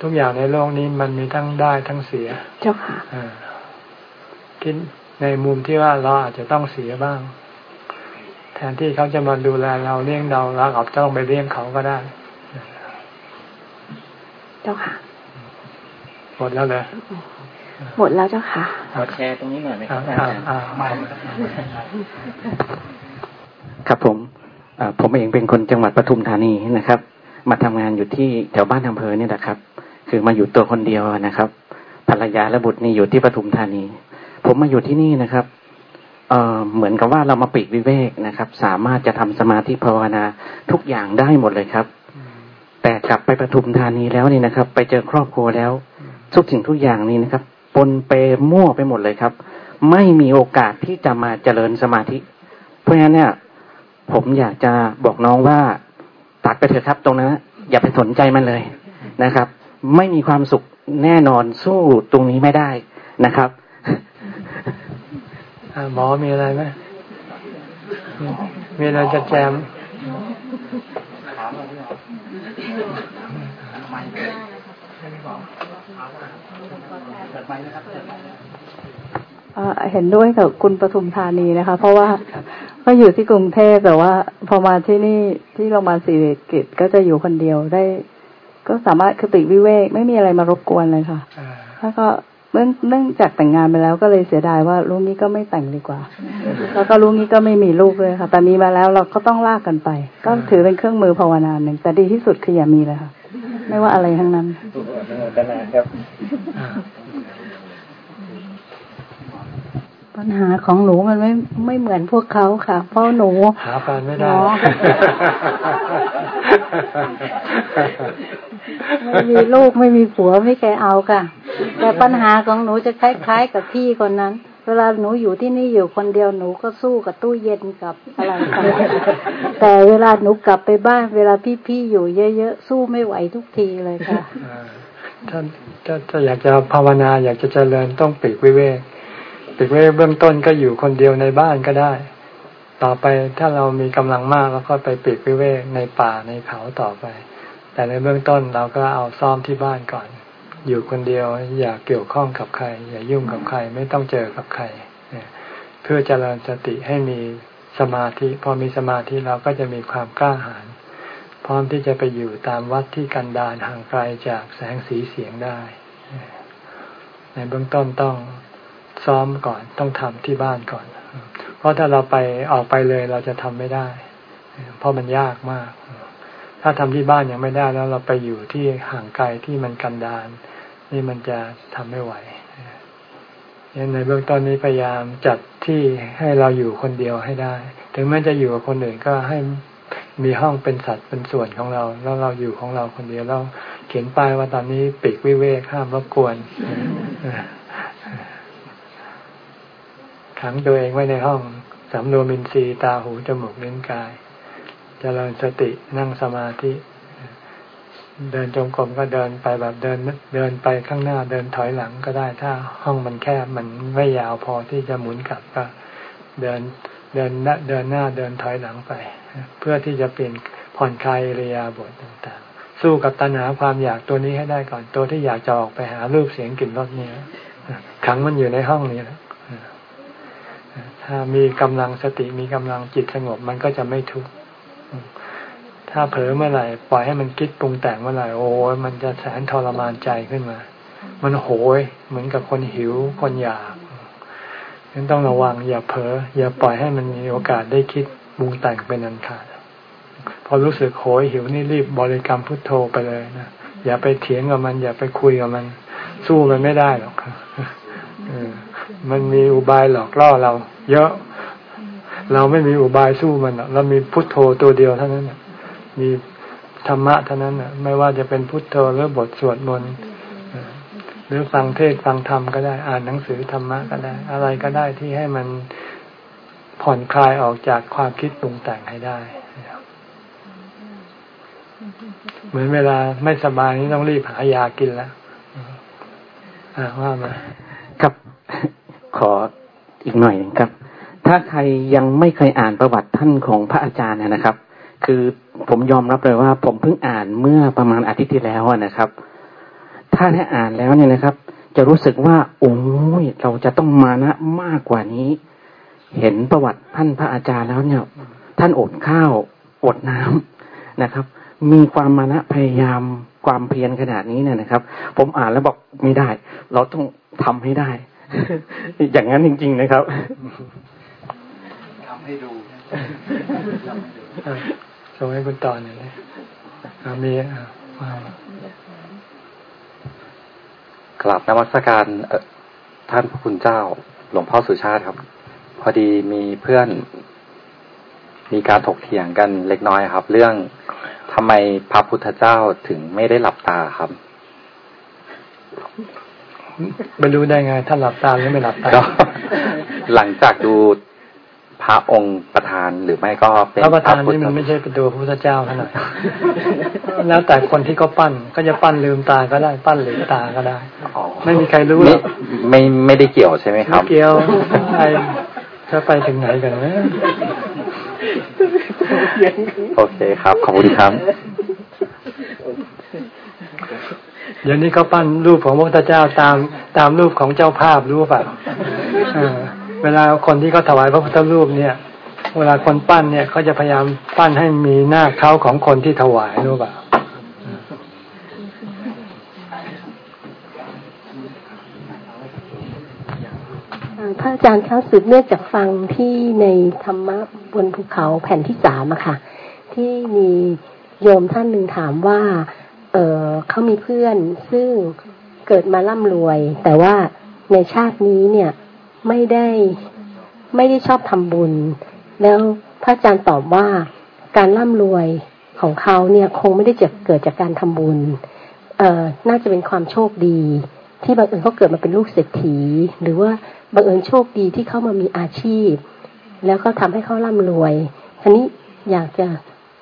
ทุกอย่างในโลกนี้มันมีทั้งได้ทั้งเสีย เจ้าค่ะคิดในมุมที่ว่าเราอาจจะต้องเสียบ้างแทนที่เขาจะมาดูแลเราเลี้ยงเราเราอาจจะต้องไปเลี้ยงเขาก็ได้เจ้าค่ะหมดแล้วเลยหมดแล้วเจ้าค่ะขอแชร์ตรงนี้หน่อยไหมครับอาจารย์ครับผมผมเองเป็นคนจังหวัดปทุมธานีนะครับ มาทำงานอยู่ที่แถวบ้านอำเภอเนี่ยนะครับ คือมาอยู่ตัวคนเดียวนะครับ ภรรยาและบุตรนี่อยู่ที่ปทุมธานี ผมมาอยู่ที่นี่นะครับ เหมือนกับว่าเรามาปิดวิเวกนะครับ สามารถจะทำสมาธิภาวนาทุกอย่างได้หมดเลยครับ แต่กลับไปปทุมธานีแล้วนี่นะครับ ไปเจอครอบครัวแล้ว ทุกสิ่งทุกอย่างนี้นะครับปนเปมั่วไปหมดเลยครับ ไม่มีโอกาสที่จะมาเจริญสมาธิ เพราะฉะนั้นเนี่ยผมอยากจะบอกน้องว่าตัดไปเถอะครับ ตรงนั้นอย่าไปสนใจมันเลยนะครับ ไม่มีความสุขแน่นอนสู้ตรงนี้ไม่ได้นะครับ หมอมีอะไรไหมมีอะไรจะแจมเห็นด้วยกับคุณปทุมธานีนะคะ เพราะว่าก็อยู่ที่กรุงเทพแต่ว่า พอมาที่นี่ที่โรงพยาบาลศิริกิตก็จะอยู่คนเดียวได้ ก็สามารถคือปิวิเวกไม่มีอะไรมารบกวนเลยค่ะแล้วก็ เมื่อเนื่องจากแต่งงานไปแล้วก็เลยเสียดายว่าลูกนี้ก็ไม่แต่งดีกว่า แล้วก็ลูกนี้ก็ไม่มีลูกเลยค่ะ แต่มีมาแล้วเราก็ต้องลากกันไป ก็ถือเป็นเครื่องมือภาวนาหนึ่งแต่ดีที่สุดคืออย่ามีเลยค่ะ ไม่ว่าอะไรทั้งนั้นครับ ปัญหาของหนูมันไม่ไม่เหมือนพวกเขาค่ะ เพราะหนู หาแฟนไม่ได้ไม่มีลูกไม่มีผัวไม่แกเอาค่ะ แต่ปัญหาของหนูจะคล้ายๆกับพี่คนนั้น เวลาหนูอยู่ที่นี่อยู่คนเดียวหนูก็สู้กับตู้เย็นกับอะไรกันแต่เวลาหนูกลับไปบ้าน เวลาพี่ๆอยู่เยอะๆสู้ไม่ไหวทุกทีเลยค่ะถ้าถ้าอยากจะภาวนาอยากจะเจริญต้องปีกวิเวก ปีกวิเวกเบื้องต้นก็อยู่คนเดียวในบ้านก็ได้ ต่อไปถ้าเรามีกำลังมากแล้วก็ไปปีกวิเวกในป่าในเขาต่อไป แต่ในเบื้องต้นเราก็เอาซ่อมที่บ้านก่อน อยู่คนเดียวอย่าเกี่ยวข้องกับใคร อย่ายุ่งกับใครไม่ต้องเจอกับใครเพื่อเจริญสติให้มีสมาธิ พอมีสมาธิเราก็จะมีความกล้าหาญพร้อมที่จะไปอยู่ตามวัดที่กันดารห่างไกลจากแสงสีเสียงได้ ในเบื้องต้นต้อง ซ้อมก่อน ต้องทำที่บ้านก่อน เพราะถ้าเราไปออกไปเลยเราจะทำไม่ได้ เพราะมันยากมาก ถ้าทำที่บ้านยังไม่ได้แล้วเราไปอยู่ที่ห่างไกลที่มันกันดารนี่มันจะทำไม่ไหวยังในเบื้องต้นนี้พยายามจัดที่ให้เราอยู่คนเดียวให้ได้ ถึงแม้จะอยู่กับคนอื่นก็ให้มีห้องเป็นสัตว์เป็นส่วนของเรา แล้วเราอยู่ของเราคนเดียวเราเขียนป้ายว่าตอนนี้ปิดวิเวกห้ามรบกวน ขังตัวเองไว้ในห้องสำรวมินทรีย์ตาหูจมูกลิ้นกายจเจริญสตินั่งสมาธิ เดินจงกรมก็เดินไปแบบเดินเดินไปข้างหน้าเดินถอยหลังก็ได้ ถ้าห้องมันแคบมันไม่ยาวพอที่จะหมุนกลับก็เดินเดินเดินหน้าเดินถอยหลังไป เพื่อที่จะเปลี่ยนผ่อนคลายเรียบทต่างๆ สู้กับตัณหาความอยากตัวนี้ให้ได้ก่อนตัวที่อยากจะออกไปหารูปเสียงกลิ่นรสเนี่ยขังมันอยู่ในห้องนี้แหละถ้า มีกำลังสติมีกำลังจิตสงบมันก็จะไม่ทุกข์ถ้าเผลอเมื่อไหร่ปล่อยให้มันคิดปรุงแต่งเมื่อไหร่โอ้ยมันจะแสนทรมานใจขึ้นมา มันโหย เหมือนกับคนหิวคนอยากฉะนั้นต้องระวังอย่าเผลออย่าปล่อยให้มันมีโอกาสได้คิดปรุงแต่งเป็นอันขาดพอรู้สึกโหยหิวนี่รีบบริกรรมพุทโธไปเลยนะอย่าไปเถียงกับมัน อย่าไปคุยกับมัน สู้มันไม่ได้หรอก มันมีอุบายหลอกล่อเรา เยอะ เราไม่มีอุบายสู้มันเรามีพุทโธตัวเดียวเท่านั้นมีธรรมะเท่านั้นไม่ว่าจะเป็นพุทโธหรือบทสวดมนต์หรือฟังเทศฟังธรรมก็ได้อ่านหนังสือธรรมะก็ได้ อะไรก็ได้ที่ให้มันผ่อนคลายออกจากความคิดปรุงแต่งให้ได้เหมือนเวลาไม่สบายนี่ต้องรีบหายากินแล้วอ่าว่ามา ขออีกหน่อยนึงครับ ถ้าใครยังไม่เคยอ่านประวัติท่านของพระอาจารย์นะครับ คือผมยอมรับเลยว่า ผมเพิ่งอ่านเมื่อประมาณอาทิตย์ที่แล้วนะครับ ถ้าได้อ่านแล้วเนี่ยนะครับ จะรู้สึกว่าโอ้ยเราจะต้องมานะมากกว่านี้ เห็นประวัติท่านพระอาจารย์แล้วเนี่ย ท่านอดข้าวอดน้ำนะครับ มีความมานะพยายามความเพียรขนาดนี้เนี่ยนะครับ ผมอ่านแล้วบอกไม่ได้ เราต้องทำให้ได้ อย่างนั้นจริง ๆ นะครับทำให้ดูส่งให้คุณต่อหน่อยนะมีกลับนมัสการท่านพระคุณเจ้า หลวงพ่อสุชาติครับ พอดีมีเพื่อน มีการถกเถียงกันเล็กน้อยครับ เรื่องทำไมพระพุทธเจ้าถึงไม่ได้หลับตาครับ ไม่รู้ได้ไงถ้าหลับตาหรือไม่หลับตาหลังจากดูพระองค์ประธานหรือไม่ก็เป็นพระประธานนี่มันไม่ใช่เป็นตัวพระพุทธเจ้าขนาดแล้วแต่คนที่เขาปั้นก็จะปั้นลืมตาก็ได้ปั้นหรือตาก็ได้ไม่มีใครรู้หรอกไม่ไม่ได้เกี่ยวใช่ไหมครับไม่เกี่ยวใครจะไปถึงไหนกันนะโอเคครับ ขอบคุณครับ เดี๋ยวนี้เขาปั้นรูปของพระพุทธเจ้าตามตามรูปของเจ้าภาพรู้ป่ะเวลาคนที่เขาถวายพระพุทธรูปเนี่ย เวลาคนปั้นเนี่ยเขาจะพยายามปั้นให้มีหน้าเขาของคนที่ถวายรู้ป่ะพระอาจารย์คะสืบเนื่องจากฟังที่ในธรรมะบนภูเขาแผ่นที่สามอะค่ะ ที่มีโยมท่านหนึ่งถามว่า เออเขามีเพื่อนซึ่งเกิดมาร่ำรวย แต่ว่าในชาตินี้เนี่ยไม่ได้ไม่ได้ชอบทำบุญ แล้วพระอาจารย์ตอบว่าการร่ำรวยของเขาเนี่ยคงไม่ได้เกิดจากการทำบุญ เอ่อ น่าจะเป็นความโชคดี ที่บังเอิญเขาเกิดมาเป็นลูกเศรษฐี หรือว่าบังเอิญโชคดีที่เขามามีอาชีพ แล้วก็ทำให้เขาร่ำรวยทีนี้อยากจะ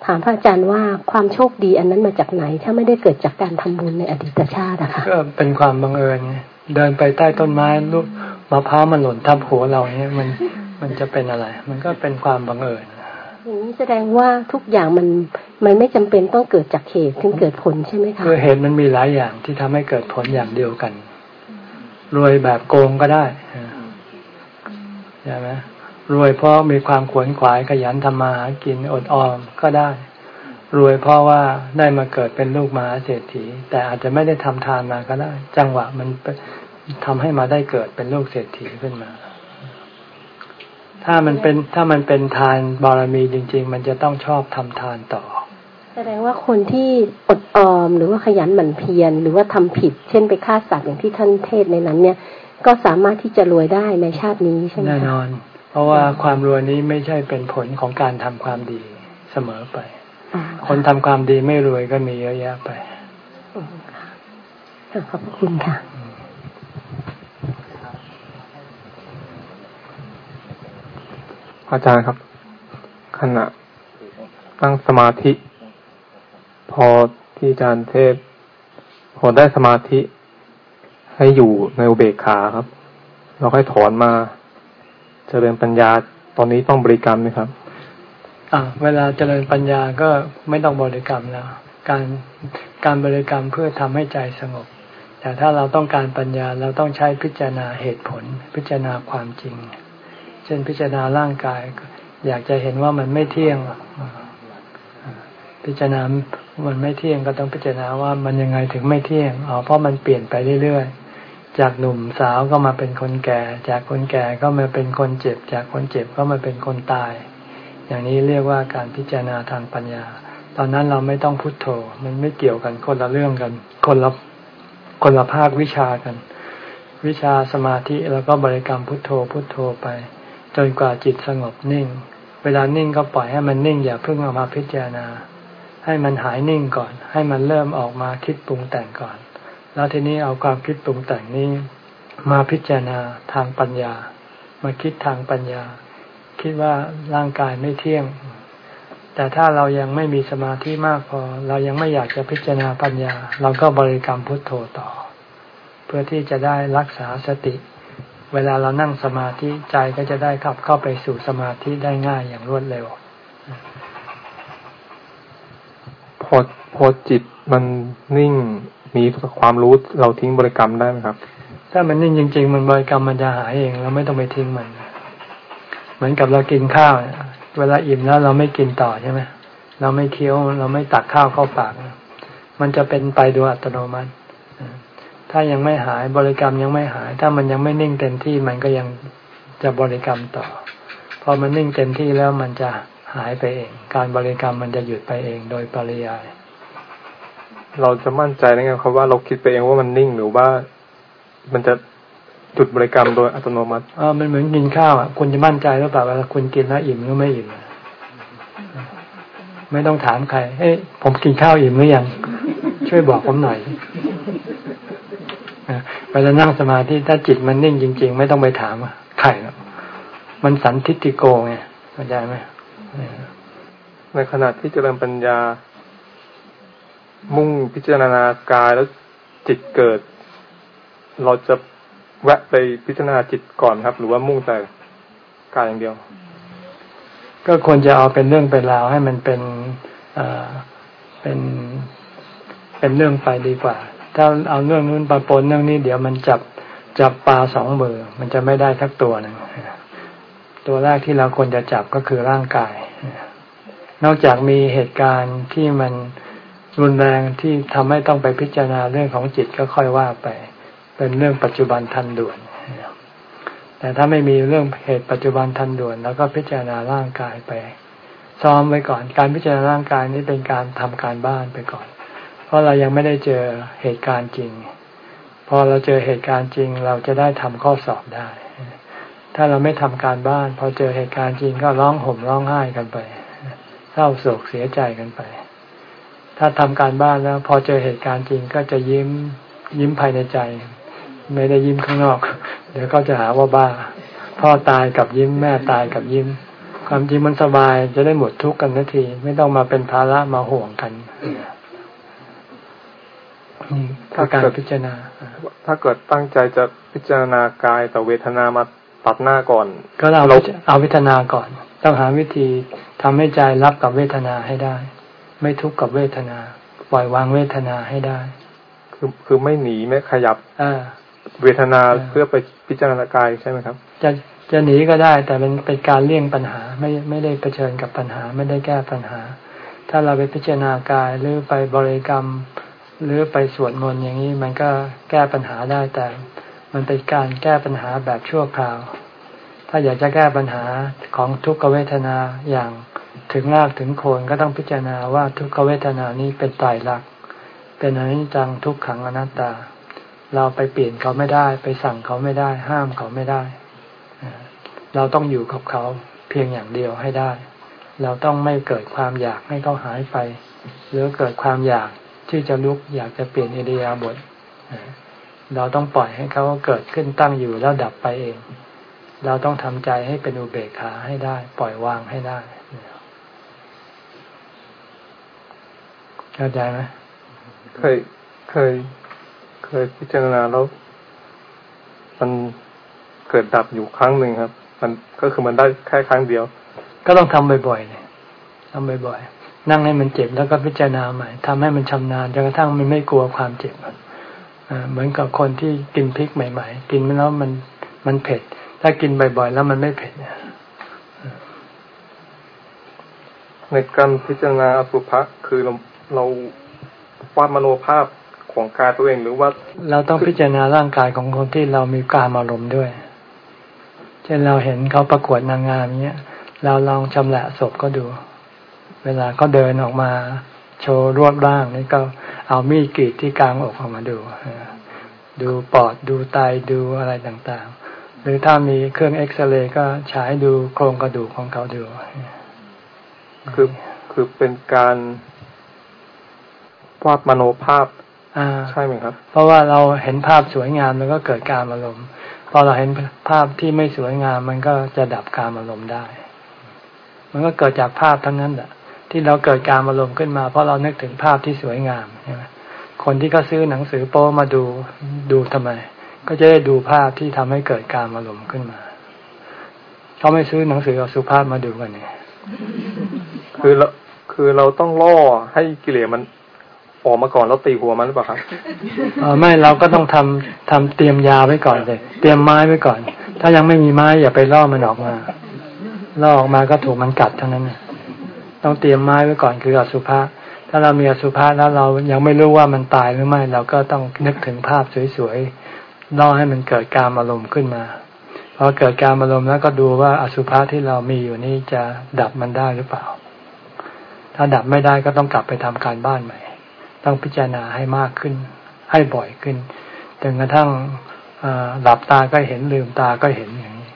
ถามพระอาจารย์ว่าความโชคดีอันนั้นมาจากไหน ถ้าไม่ได้เกิดจากการทำบุญในอดีตชาติอะค่ะก็เป็นความบังเอิญไงเดินไปใต้ต้นไม้ลูกมะพร้าวมันหล่นทับหัวเราเนี่ยมันมันจะเป็นอะไร มันก็เป็นความบังเอิญอย่างนี้แสดงว่าทุกอย่างมันมันไม่จำเป็นต้องเกิดจากเหตุถึงเกิดผลใช่ไหมคะคือเหตุมันมีหลายอย่างที่ทำให้เกิดผลอย่างเดียวกันรวยแบบโกงก็ได้ใช่ไหม รวยเพราะมีความขวนขวายขยันทำมาหากินอดออมก็ได้ รวยเพราะว่าได้มาเกิดเป็นลูกมหาเศรษฐี แต่อาจจะไม่ได้ทำทานมาก็ได้ จังหวะมันทำให้มาได้เกิดเป็นลูกเศรษฐีขึ้นมา ถ้ามันเป็นถ้ามันเป็นทานบารมีจริง ๆ มันจะต้องชอบทำทานต่อ แสดงว่าคนที่อดออมหรือว่าขยันหมั่นเพียรหรือว่าทำผิด เช่นไปฆ่าสัตว์อย่างที่ท่านเทศในนั้น เนี่ย ก็สามารถที่จะรวยได้ในชาตินี้ใช่ไหมแน่นอน เพราะว่าความรวยนี้ไม่ใช่เป็นผลของการทำความดีเสมอไป คนทำความดีไม่รวยก็มีเยอะแยะไปขอบคุณค่ะอาจารย์ครับ ขณะตั้งสมาธิ พอที่อาจารย์เทศ พอได้สมาธิ ให้อยู่ในอุเบกขาครับ เราค่อยถอนมา เจริญปัญญาตอนนี้ต้องบริกรรมไหมครับอ่าเวลาเจริญปัญญาก็ไม่ต้องบริกรรมแล้วการการบริกรรมเพื่อทำให้ใจสงบ แต่ถ้าเราต้องการปัญญาเราต้องใช้พิจารณาเหตุผล พิจารณาความจริง เช่นพิจารณาร่างกาย อยากจะเห็นว่ามันไม่เที่ยงพิจารณามันไม่เที่ยงก็ต้องพิจารณาว่ามันยังไงถึงไม่เที่ยงอ๋อเพราะมันเปลี่ยนไปเรื่อยๆ จากหนุ่มสาวก็มาเป็นคนแก่ จากคนแก่ก็มาเป็นคนเจ็บ จากคนเจ็บก็มาเป็นคนตาย อย่างนี้เรียกว่าการพิจารณาทางปัญญา ตอนนั้นเราไม่ต้องพุโทโธ มันไม่เกี่ยวกันคนละเรื่องกัน คนละคนละภาควิชากัน วิชาสมาธิแล้วก็บริกรรมพุทโธพุทโธไป จนกว่าจิตสงบนิ่ง เวลานิ่งก็ปล่อยให้มันนิ่งอย่าเพิ่งเอามาพิจารณา ให้มันหายนิ่งก่อน ให้มันเริ่มออกมาคิดปรุงแต่งก่อน แล้วทีนี้เอาความคิดปรุงแต่งนี้ มาพิจารณาทางปัญญา มาคิดทางปัญญา คิดว่าร่างกายไม่เที่ยง แต่ถ้าเรายังไม่มีสมาธิมากพอ เรายังไม่อยากจะพิจารณาปัญญา เราก็บริกรรมพุทโธต่อ เพื่อที่จะได้รักษาสติ เวลาเรานั่งสมาธิใจก็จะได้ขับเข้าไปสู่สมาธิได้ง่ายอย่างรวดเร็วพอพอจิตมันนิ่ง มีความรู้เราทิ้งบริกรรมได้ไหมครับ ถ้ามันนิ่งจริง ๆ มันบริกรรมมันจะหายเอง เราไม่ต้องไปทิ้งมัน เหมือนกับเรากินข้าวเวลาอิ่มแล้วเราไม่กินต่อใช่ไหมเราไม่เคี้ยวเราไม่ตักข้าวเข้าปาก มันจะเป็นไปโดยอัตโนมัติ ถ้ายังไม่หายบริกรรมยังไม่หาย ถ้ามันยังไม่นิ่งเต็มที่มันก็ยังจะบริกรรมต่อ พอมันนิ่งเต็มที่แล้วมันจะหายไปเอง การบริกรรมมันจะหยุดไปเองโดยปริยาย เราจะมั่นใจได้ไงครับว่าเราคิดไปเองว่ามันนิ่งหรือว่ามันจะจุดบริกรรมโดยอัตโนมัติอ่ามันเหมือนกินข้าวอะคุณจะมั่นใจหรือเปล่าว่าคุณกินแล้วอิ่มหรือไม่อิ่มไม่ต้องถามใครเฮ้ยผมกินข้าวอิ่มหรือยัง ช่วยบอกผมหน่อยเวลานั่งสมาธิถ้าจิตมันนิ่งจริง ๆ ไม่ต้องไปถามใครหรอกมันสันทิติโกไงเข้าใจไหมในขณะที่เจริญปัญญา มุ่งพิจารณากายแล้วจิตเกิด เราจะแวะไปพิจารณาจิตก่อนครับ หรือว่ามุ่งแต่กายอย่างเดียว ก็ควรจะเอาเป็นเรื่องเป็นราวให้มันเป็นเป็นเป็นเรื่องไปดีกว่า ถ้าเอาเรื่องนู้นปะปนเรื่องนี้เดี๋ยวมันจับจับปลาสองเบอร์มันจะไม่ได้ทักตัวหนึ่งตัวแรกที่เราควรจะจับก็คือร่างกาย นอกจากมีเหตุการณ์ที่มัน รุนแรงที่ทำให้ต้องไปพิจารณาเรื่องของจิตก็ค่อยว่าไป เป็นเรื่องปัจจุบันทันด่วน แต่ถ้าไม่มีเรื่องเหตุปัจจุบันทันด่วน แล้วก็พิจารณาร่างกายไป ซ้อมไว้ก่อนการพิจารณาร่างกายนี้เป็นการทำการบ้านไปก่อน เพราะเรายังไม่ได้เจอเหตุการณ์จริง พอเราเจอเหตุการณ์จริง เราจะได้ทำข้อสอบได้ ถ้าเราไม่ทำการบ้าน พอเจอเหตุการณ์จริงก็ร้องห่มร้องไห้กันไปเศร้าโศกเสียใจกันไป ถ้าทำการบ้านแล้ว พอเจอเหตุการณ์จริงก็จะยิ้มยิ้มภายในใจ ไม่ได้ยิ้มข้างนอก เดี๋ยวก็จะหาว่าบ้า พ่อตายกับยิ้มแม่ตายกับยิ้ม ความจริงมันสบายจะได้หมดทุกข์กันทันที ไม่ต้องมาเป็นภาระมาห่วงกันถ้าการพิจารณา ถ้าเกิดตั้งใจจะพิจารณากายแต่เวทนามาตัดหน้าก่อน ก็เราเอาเวทนาก่อน ต้องหาวิธีทำให้ใจรับกับเวทนาให้ได้ ไม่ทุกข์กับเวทนา ปล่อยวางเวทนาให้ได้ คือคือไม่หนีไม่ขยับอเวทนาเพื่อไปพิจารณากายใช่ไหมครับ จะจะหนีก็ได้ แต่เป็นเป็นการเลี่ยงปัญหาไม่ไม่ได้เผชิญกับปัญหาไม่ได้แก้ปัญหา ถ้าเราไปพิจารณากายหรือไปบริกรรม หรือไปสวดมนต์อย่างนี้มันก็แก้ปัญหาได้แต่ มันเป็นการแก้ปัญหาแบบชั่วคราว ถ้าอยากจะแก้ปัญหาของทุกขเวทนาอย่าง ถึงรากถึงโคนก็ต้องพิจารณาว่าทุกขเวทนานี้เป็นตายรัก เป็นอนิจจังทุกขังอนัตตา เราไปเปลี่ยนเขาไม่ได้ ไปสั่งเขาไม่ได้ ห้ามเขาไม่ได้ เราต้องอยู่กับเขาเพียงอย่างเดียวให้ได้ เราต้องไม่เกิดความอยากให้เขาหายไป หรือเกิดความอยากที่จะลุกอยากจะเปลี่ยนอิเดียบทเราต้องปล่อยให้เขาเกิดขึ้นตั้งอยู่แล้วดับไปเอง เราต้องทำใจให้เป็นอุเบกขาให้ได้ ปล่อยวางให้ได้ เข้าใจไหมเคยเคย เคยพิจารณาแล้วมันเกิดดับอยู่ครั้งหนึ่งครับ มันก็คือมันได้แค่ครั้งเดียว ก็ต้องทำบ่อยๆเนี่ยทำบ่อยๆนั่งให้มันเจ็บแล้วก็พิจารณาใหม่ทำให้มันชำนาญจนกระทั่งมันไม่กลัวความเจ็บเหมือนกับคนที่กินพริกใหม่ ๆ กินแล้วมันมันเผ็ด ถ้ากินบ่อยๆแล้วมันไม่เผ็ดเนี่ยในการพิจารณาอสุภะคือ เราเราวาดมโนภาพของกายตัวเองหรือว่า เราต้องพิจารณาร่างกายของคนที่เรามีการอารมณ์ด้วย เช่นเราเห็นเขาประกวดนางงามเนี้ย เราลองชำละศพก็ดู เวลาก็เดินออกมาโชว์รวดร่างนี่ก็เอามีดกรีดที่กลางอกออกมาดู ดูปอดดูไตดูอะไรต่างๆ หรือถ้ามีเครื่องเอ็กซเรย์ก็ฉายดูโครงกระดูกของเขาดู คือคือเป็นการ วาดมโนภาพใช่ไหมครับ เพราะว่าเราเห็นภาพสวยงามแล้วก็เกิดการอารมณ์พอเราเห็นภาพที่ไม่สวยงามมันก็จะดับการอารมณ์ได้ มันก็เกิดจากภาพทั้งนั้นแหละที่เราเกิดการอารมณ์ขึ้นมา เพราะเรานึกถึงภาพที่สวยงามใช่ไหมคนที่เขาซื้อหนังสือโป้มาดูดูทำไม ก็จะได้ดูภาพที่ทำให้เกิดการอารมณ์ขึ้นมาเขาไม่ซื้อหนังสือเอาสุภาพมาดูกันเนี่ยคือเราคือเราต้องล่อให้กิเลสมัน ออกมาก่อนแล้วตีหัวมันหรือเปล่าครับออไม่เราก็ต้องทำทำเตรียมยาไว้ก่อนเลย เตรียมไม้ไว้ก่อน ถ้ายังไม่มีไม้อย่าไปล่อมันออกมาล่อออกมาก็ถูกมันกัดเท่านั้นต้องเตรียมไม้ไว้ก่อนคืออสุภะถ้าเรามีอสุภะแล้วเรายังไม่รู้ว่ามันตายหรือไม่ เราก็ต้องนึกถึงภาพสวยๆล่อให้มันเกิดการอารมณ์ขึ้นมาพอเกิดการอารมณ์แล้วก็ดูว่าอสุภะที่เรามีอยู่นี่จะดับมันได้หรือเปล่า ถ้าดับไม่ได้ก็ต้องกลับไปทำการบ้านใหม่ ต้องพิจารณาให้มากขึ้น ให้บ่อยขึ้นจนกระทั่งหลับตาก็เห็นลืมตาก็เห็นอย่างนี้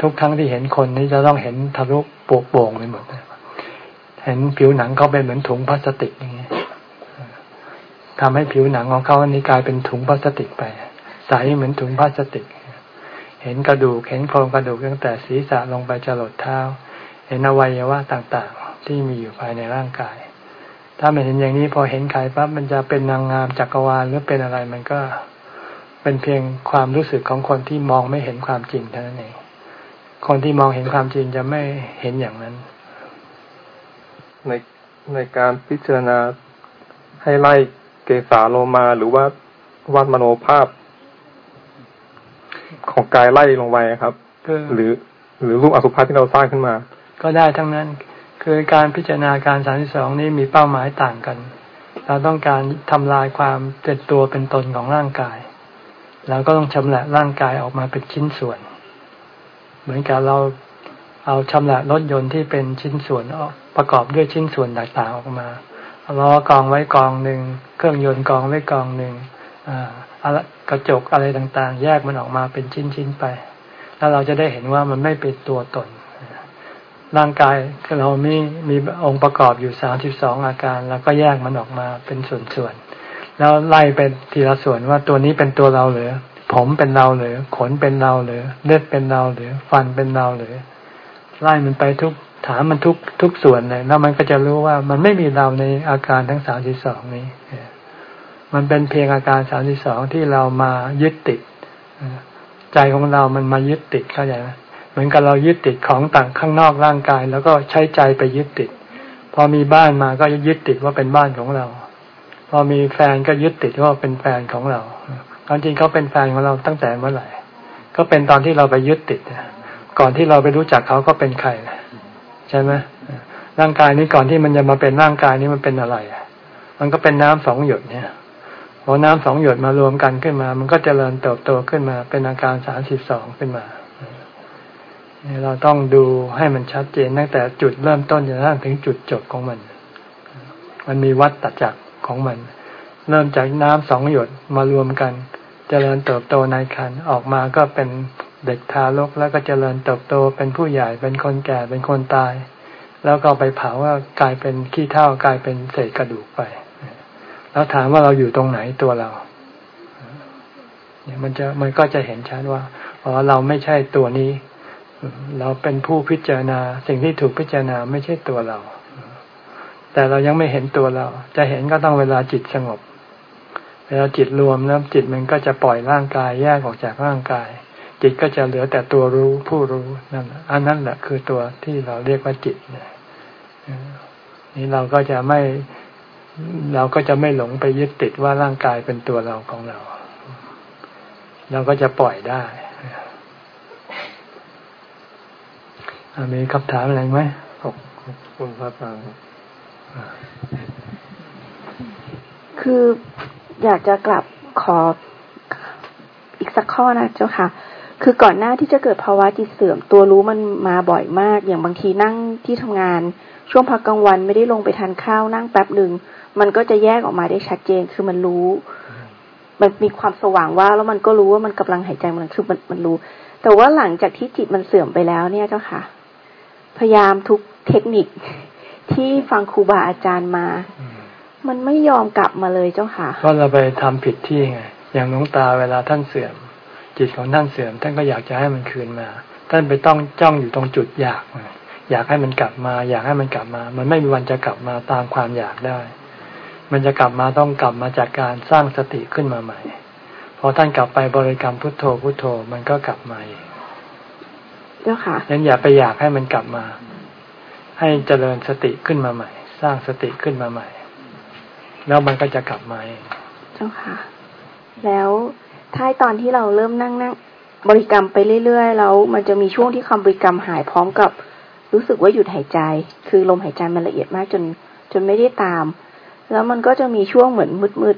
ทุกครั้งที่เห็นคนนี้จะต้องเห็นทะลุปวกโป่งไปหมดเห็นผิวหนังเขาเป็นเหมือนถุงพลาสติกอย่างนี้ทำให้ผิวหนังของเขาอันนี้กลายเป็นถุงพลาสติกไปใสเหมือนถุงพลาสติก เห็นกระดูกเห็นโครงกระดูกตั้งแต่ศีรษะลงไปจรดเท้า เห็นอวัยวะต่างๆ ที่มีอยู่ภายในร่างกาย ถ้าไม่เห็นอย่างนี้พอเห็นใครปั๊บมันจะเป็นนางงามจักรวาลหรือเป็นอะไรมันก็เป็นเพียงความรู้สึกของคนที่มองไม่เห็นความจริงเท่านั้นเอง คนที่มองเห็นความจริงจะไม่เห็นอย่างนั้น ในในการพิจารณาให้ไล่เกสาโลมาหรือว่าวาดมโนภาพ ของกายไล่ลงไปครับหรือ หรือรูปอสุภะที่เราสร้างขึ้นมา ก็ได้ทั้งนั้น คือการพิจารณาการสามสิบสองนี้มีเป้าหมายต่างกัน เราต้องการทำลายความเป็นตัวเป็นตนของร่างกาย เราก็ต้องชำระร่างกายออกมาเป็นชิ้นส่วน เหมือนกับเราเอาชำระรถยนต์ที่เป็นชิ้นส่วนประกอบด้วยชิ้นส่วนต่างๆออกมาล้อกองไว้กองหนึ่งเครื่องยนต์กองไว้กองหนึ่งกระจกอะไรต่างๆ แยกมันออกมาเป็นชิ้นๆไป แล้วเราจะได้เห็นว่ามันไม่เป็นตัวตน ร่างกายเรามีมีองค์ประกอบอยู่สามสิบสองอาการ แล้วก็แยกมันออกมาเป็นส่วนๆแล้วไล่เป็นทีละส่วนว่าตัวนี้เป็นตัวเราหรือผมเป็นเราหรือขนเป็นเราหรือเลือดเป็นเราหรือฟันเป็นเราหรือไล่มันไปทุกถามมันทุกทุกส่วนเลยแล้วมันก็จะรู้ว่ามันไม่มีเราในอาการทั้งสามสิบสองนี้มันเป็นเพียงอาการสามสิบสองที่เรามายึดติดใจของเรามันมายึดติดเข้าใจไหม เหมือนกับเรายึดติดของต่างข้างนอกร่างกาย แล้วก็ใช้ใจไปยึดติด พอมีบ้านมาก็ยึดติดว่าเป็นบ้านของเรา พอมีแฟนก็ยึดติดว่าเป็นแฟนของเราตอนจริงเขาเป็นแฟนของเราตั้งแต่เมื่อไหร่ก็เป็นตอนที่เราไปยึดติดก่อนที่เราไปรู้จักเขาก็เป็นใครใช่ไหมร่างกายนี้ก่อนที่มันจะมาเป็นร่างกายนี้มันเป็นอะไรมันก็เป็นน้ำสองหยดเนี่ยพอน้ำสองหยดมารวมกันขึ้นมา มันก็จเจริญเติบโตขึ้นมา เป็นอาการสามสิบสองขึ้นมา เราต้องดูให้มันชัดเจนตั้งแต่จุดเริ่มต้นจนถึงจุดจบของมัน มันมีวัดตัดจักของมัน เริ่มจากน้ำสองหยดมารวมกันจเจริญเติบโตในคันออกมาก็เป็นเด็กทารกแล้วก็เจริญเติบโตเป็นผู้ใหญ่เป็นคนแก่เป็นคนตาย แล้วก็ไปเผาว่ากลายเป็นขี้เถ้ากลายเป็นเศษกระดูกไป แล้วถามว่าเราอยู่ตรงไหนตัวเราเนี่ยมันจะมันก็จะเห็นชัดว่าอ๋อเราไม่ใช่ตัวนี้ เราเป็นผู้พิจารณา สิ่งที่ถูกพิจารณาไม่ใช่ตัวเรา แต่เรายังไม่เห็นตัวเรา จะเห็นก็ต้องเวลาจิตสงบ เวลาจิตรวมแล้วจิตมันก็จะปล่อยร่างกายแยกออกจากร่างกาย จิตก็จะเหลือแต่ตัวรู้ผู้รู้นั่นอันนั้นแหละคือตัวที่เราเรียกว่าจิตนี่เราก็จะไม่เราก็จะไม่หลงไปยึดติดว่าร่างกายเป็นตัวเราของเรา เราก็จะปล่อยได้ มีคำถามอะไรไหมขอบคุณพระอาจารย์คืออยากจะกลับขออีกสักข้อนะเจ้าค่ะ คือก่อนหน้าที่จะเกิดภาวะจิตเสื่อมตัวรู้มันมาบ่อยมาก อย่างบางทีนั่งที่ทำงาน ช่วงพักกลางวันไม่ได้ลงไปทานข้าวนั่งแป๊บหนึ่งมันก็จะแยกออกมาได้ชัดเจนคือมันรู้ มันมีความสว่างว่าแล้วมันก็รู้ว่ามันกำลังหายใจมันคือมันมันรู้ แต่ว่าหลังจากที่จิตมันเสื่อมไปแล้วเนี่ยเจ้าค่ะ พยายามทุกเทคนิคที่ฟังครูบาอาจารย์มา มันไม่ยอมกลับมาเลยเจ้าค่ะเพราะเราไปทำผิดที่ไง อย่างน้องตาเวลาท่านเสื่อม จิตของท่านเสื่อม ท่านก็อยากจะให้มันคืนมา ท่านไปต้องจ้องอยู่ตรงจุดอยาก อยากให้มันกลับมา อยากให้มันกลับมา มันไม่มีวันจะกลับมาตามความอยากได้ มันจะกลับมาต้องกลับมาจากการสร้างสติขึ้นมาใหม่ พอท่านกลับไปบริกรรมพุทโธพุทโธมันก็กลับมาเอง เจ้าค่ะนั้นอย่าไปอยากให้มันกลับมา ให้เจริญสติขึ้นมาใหม่ สร้างสติขึ้นมาใหม่ แล้วมันก็จะกลับมาเองเจ้าค่ะ แล้วท้ายตอนที่เราเริ่มนั่งนั่งบริกรรมไปเรื่อยๆแล้วมันจะมีช่วงที่คำบริกรรมหายพร้อมกับ รู้สึกว่าหยุดหายใจ คือลมหายใจมันละเอียดมากจน จนไม่ได้ตาม แล้วมันก็จะมีช่วงเหมือนมืด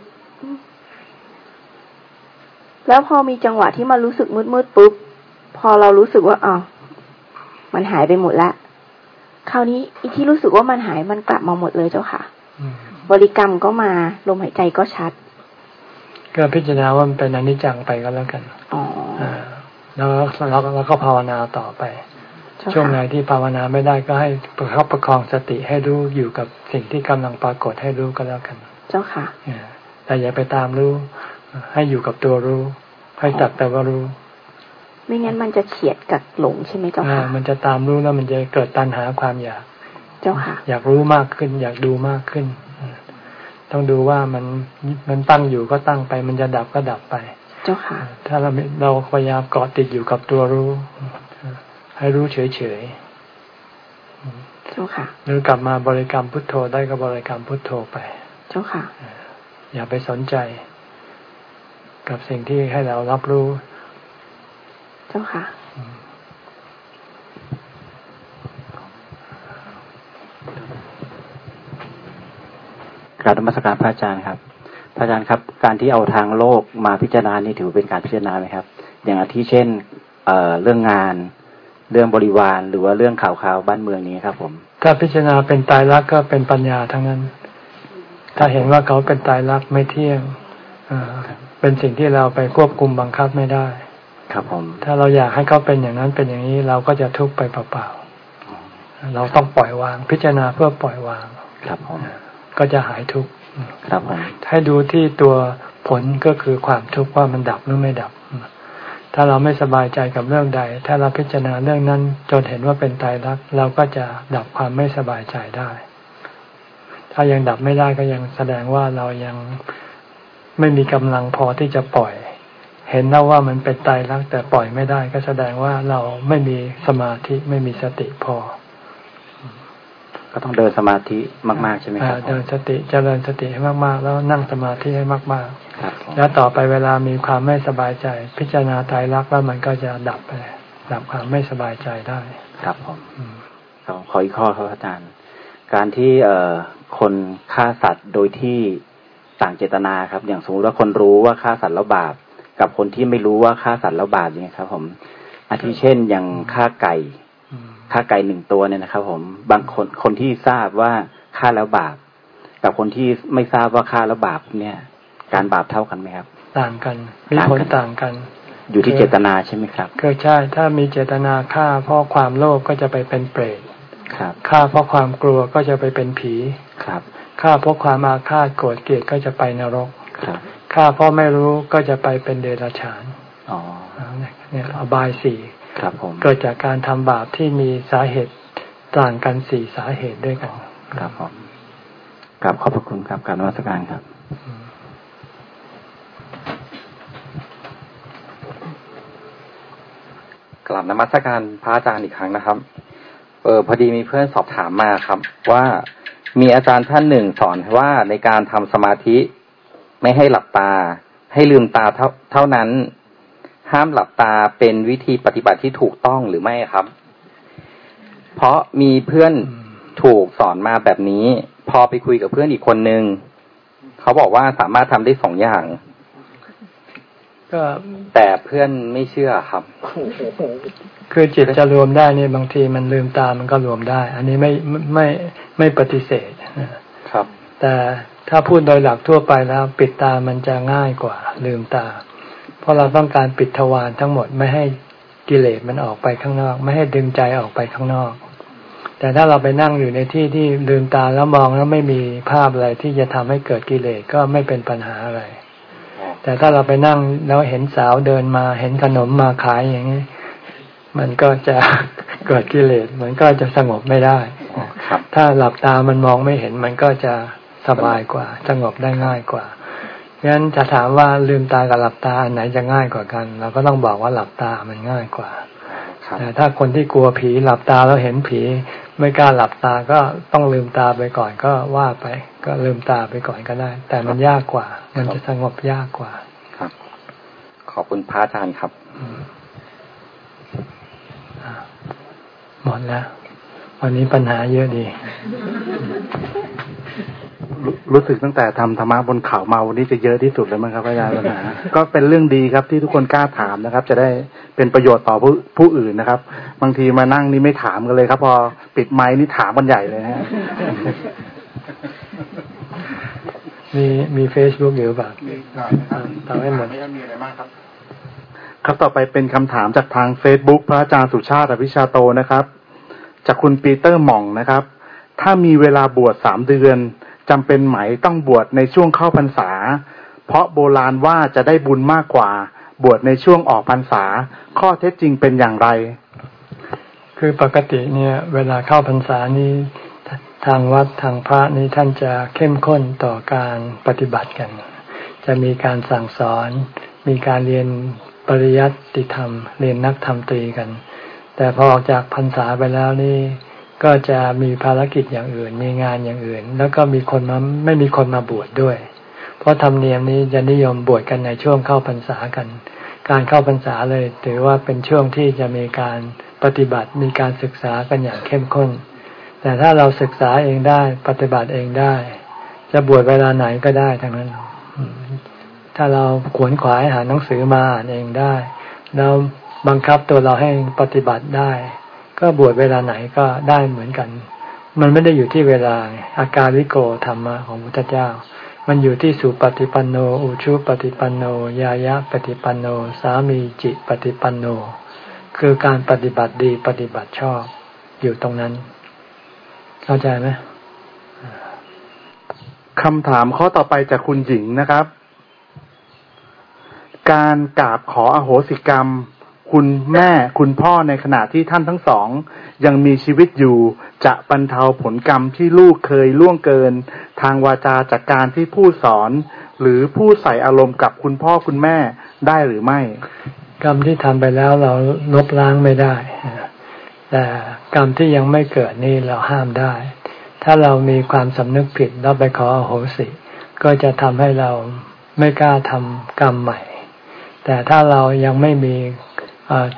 ๆแล้วพอมีจังหวะที่มันรู้สึกมืดๆปุ๊บพอเรารู้สึกว่าอ๋อ มันหายไปหมดแล้วคราวนี้อีที่รู้สึกว่ามันหายมันกลับมาหมดเลยเจ้าค่ะบริกรรมก็มาลมหายใจก็ชัด ก็พิจารณาว่ามันเป็นอนิจจังไปก็แล้วกันอ๋อแล้วเราเราก็ภาวนาต่อไป ช่วงไหนที่ภาวนาไม่ได้ก็ให้ประคับประคองสติให้รู้อยู่กับสิ่งที่กำลังปรากฏให้รู้ก็แล้วกัน เจ้าค่ะแต่อย่าไปตามรู้ ให้อยู่กับตัวรู้ ให้จักแต่ว่ารู้ ไม่งั้นมันจะเฉียดกับหลงใช่ไหมเจ้าค่ะมันจะตามรู้แล้วมันจะเกิดตัณหาความอยาก เจ้าค่ะ อยากรู้มากขึ้น อยากดูมากขึ้น ต้องดูว่ามันมันตั้งอยู่ก็ตั้งไป มันจะดับก็ดับไป เจ้าค่ะ ถ้าเราเราพยายามเกาะติดอยู่กับตัวรู้ ให้รู้เฉยๆเจ้าค่ะ หรือกลับมาบริกรรมพุทโธได้ก็บริกรรมพุทโธไป เจ้าค่ะ อย่าไปสนใจ กับสิ่งที่ให้เรารับรู้ เจ้าค่ะกราบธรรมสการพระอาจารย์ครับ พระอาจารย์ครับ การที่เอาทางโลกมาพิจารณานี่ถือเป็นการพิจารณาไหมครับ อย่างอาทิเช่นเอ่อเรื่องงานเรื่องบริวารหรือว่าเรื่องข่าวข่าวบ้านเมืองนี้ครับผมถ้าพิจารณาเป็นตายรักก็เป็นปัญญาทั้งนั้น ถ้าเห็นว่าเขาเป็นตายรักไม่เที่ยงอเป็นสิ่งที่เราไปควบคุมบังคับไม่ได้ ครับผม ถ้าเราอยากให้เขาเป็นอย่างนั้นเป็นอย่างนี้เราก็จะทุกข์ไปเปล่าๆเราต้องปล่อยวาง พิจารณาเพื่อปล่อยวาง ครับผม ก็จะหายทุกข์ครับผมให้ดูที่ตัวผลก็คือความทุกข์ว่ามันดับหรือไม่ดับ ถ้าเราไม่สบายใจกับเรื่องใด ถ้าเราพิจารณาเรื่องนั้น จนเห็นว่าเป็นตายรักเราก็จะดับความไม่สบายใจได้ ถ้ายังดับไม่ได้ก็ยังแสดงว่าเรายังไม่มีกำลังพอที่จะปล่อย เห็นแล้วว่ามันเป็นตายรักแต่ปล่อยไม่ได้ก็แสดงว่าเราไม่มีสมาธิไม่มีสติพอ ก็ต้องเดินสมาธิมากๆใช่ไหมครับเดินสติเจริญสติให้มากๆ แล้วนั่งสมาธิให้มากๆ แล้วต่อไปเวลามีความไม่สบายใจ พิจารณาตายรักแล้วมันก็จะดับไปดับความไม่สบายใจได้ ครับผมขออีกข้อครับอาจารย์ การที่เอ่อคนฆ่าสัตว์โดยที่ต่างเจตนาครับ อย่างสมมติว่าคนรู้ว่าฆ่าสัตว์แล้วบาป กับคนที่ไม่รู้ว่าฆ่าสัตว์แล้วบาปเนี่ยครับ ผมอาทิเช่นอย่างฆ่าไก่ฆ่าไก่หนึ่งตัวเนี่ยนะครับ ผมบางคนคนที่ทราบว่าฆ่าแล้วบาป กับคนที่ไม่ทราบว่าฆ่าแล้วบาปเนี่ย การบาปเท่ากันไหมครับ ต่างกันมีผลต่างกัน อยู่ที่เจตนาใช่ไหมครับก็ใช่ถ้ามีเจตนาฆ่าเพราะความโลภก็จะไปเป็นเปรตครับฆ่าเพราะความกลัวก็จะไปเป็นผีครับฆ่าเพราะความอาฆาตโกรธเกลียดก็จะไปนรกครับ ฆ่าเพราะไม่รู้ก็จะไปเป็นเดรัจฉานอ๋อเนี่ยอบายสี่ครับผมเกิดจากการทำบาปที่มีสาเหตุต่างกันสี่สาเหตุด้วยกัน ครับผมกลับขอบพระคุณครับการวัสการครับกลับนมัสการพระอาจารย์อีกครั้งนะครับ เออพอดีมีเพื่อนสอบถามมาครับ ว่ามีอาจารย์ท่านหนึ่งสอนว่าในการทำสมาธิ ไม่ให้หลับตา ให้ลืมตาเท่าเท่านั้น ห้ามหลับตาเป็นวิธีปฏิบัติที่ถูกต้องหรือไม่ครับ เพราะมีเพื่อนถูกสอนมาแบบนี้ พอไปคุยกับเพื่อนอีกคนนึงเขาบอกว่าสามารถทำได้สองอย่าง ก็แต่เพื่อนไม่เชื่อครับ คือจิตจะรวมได้นี่บางทีมันลืมตามันก็รวมได้ อันนี้ไม่ไม่ไม่ปฏิเสธครับ แต่ ถ้าพูดโดยหลักทั่วไปแล้ว ปิดตามันจะง่ายกว่า ลืมตา เพราะเราต้องการปิดทวารทั้งหมดไม่ให้กิเลสมันออกไปข้างนอก ไม่ให้ดึงใจออกไปข้างนอก แต่ถ้าเราไปนั่งอยู่ในที่ที่ลืมตาแล้วมองแล้วไม่มีภาพอะไรที่จะทำให้เกิดกิเลสก็ไม่เป็นปัญหาอะไร แต่ถ้าเราไปนั่งแล้วเห็นสาวเดินมา เห็นขนมมาขายอย่างนี้มันก็จะเกิดกิเลสมันก็จะสงบไม่ได้ ถ้าหลับตามันมองไม่เห็นมันก็จะ สบายกว่า สงบได้ง่ายกว่างั้นจะถามว่าลืมตากับหลับตาอันไหนจะง่ายกว่ากัน เราก็ต้องบอกว่าหลับตามันง่ายกว่าแต่ถ้าคนที่กลัวผีหลับตาแล้วเห็นผี ไม่กล้าหลับตาก็ต้องลืมตาไปก่อนก็ว่าไป ก็ลืมตาไปก่อนก็ได้ แต่มันยากกว่า มันจะสงบยากกว่าครับ ขอบคุณพระอาจารย์ครับหมดแล้ว วันนี้ปัญหาเยอะดี รู้สึกตั้งแต่ทำธรรมะบนเขามาวันนี้จะเยอะที่สุดแล้วมั้งครับอาจารย์ปัญหาก็เป็นเรื่องดีครับที่ทุกคนกล้าถามนะครับ จะได้เป็นประโยชน์ต่อผู้ผู้อื่นนะครับ บางทีมานั่งนี่ไม่ถามกันเลยครับ พอปิดไม้นี่ถามกันใหญ่เลยฮะมีมีเฟซบุ๊กอยู่แบบทำให้หมดไม่มีอะไรมากครับครับต่อไปเป็นคำถามจากทางเฟซบุ๊กพระอาจารย์สุชาติอภิชาโตนะครับ จากคุณปีเตอร์หม่องนะครับ ถ้ามีเวลาบวชสามเดือน จำเป็นไหมต้องบวชในช่วงเข้าพรรษา เพราะโบราณว่าจะได้บุญมากกว่า บวชในช่วงออกพรรษา ข้อเท็จจริงเป็นอย่างไร คือปกติเนี่ย เวลาเข้าพรรษานี้ทางวัดทางพระนี้ท่านจะเข้มข้นต่อการปฏิบัติกัน จะมีการสั่งสอน มีการเรียนปริยัติธรรม เรียนนักธรรมตรีกัน แต่พอออกจากพรรษาไปแล้วนี่ ก็จะมีภารกิจอย่างอื่น มีงานอย่างอื่น แล้วก็มีคนมาไม่มีคนมาบวชดด้วย เพราะธรรมเนียมนี้จะนิยมบวชกันในช่วงเข้าพรรษากัน การเข้าพรรษาเลย ถือว่าเป็นช่วงที่จะมีการปฏิบัติมีการศึกษากันอย่างเข้มข้น แต่ถ้าเราศึกษาเองได้ปฏิบัติเองได้ จะบวชเวลาไหนก็ได้ทั้งนั้น ถ้าเราขวนขวายหาหนังสือมาอ่านเองได้ แล้วบังคับตัวเราให้ปฏิบัติได้ ก็บวชเวลาไหนก็ได้เหมือนกัน มันไม่ได้อยู่ที่เวลาอาการวิโกธรรมะของพุทธเจ้า มันอยู่ที่สุปฏิปันโน อุชุปฏิปันโน ยายะปฏิปันโน สามีจิปฏิปันโน คือการปฏิบัติดีปฏิบัติชอบ อยู่ตรงนั้น เข้าใจไหมคำถามข้อต่อไปจากคุณหญิงนะครับ การกราบขออโหสิกรรม คุณแม่คุณพ่อในขณะที่ท่านทั้งสอง ยังมีชีวิตอยู่จะบรรเทาผลกรรมที่ลูกเคยล่วงเกิน ทางวาจาจากการที่ผู้สอน หรือผู้ใส่อารมณ์กับคุณพ่อคุณแม่ได้หรือไม่ กรรมที่ทำไปแล้วเราลบล้างไม่ได้ แต่กรรมที่ยังไม่เกิดนี่เราห้ามได้ ถ้าเรามีความสำนึกผิดแล้วไปขออโหสิ ก็จะทำให้เราไม่กล้าทำกรรมใหม่ แต่ถ้าเรายังไม่มี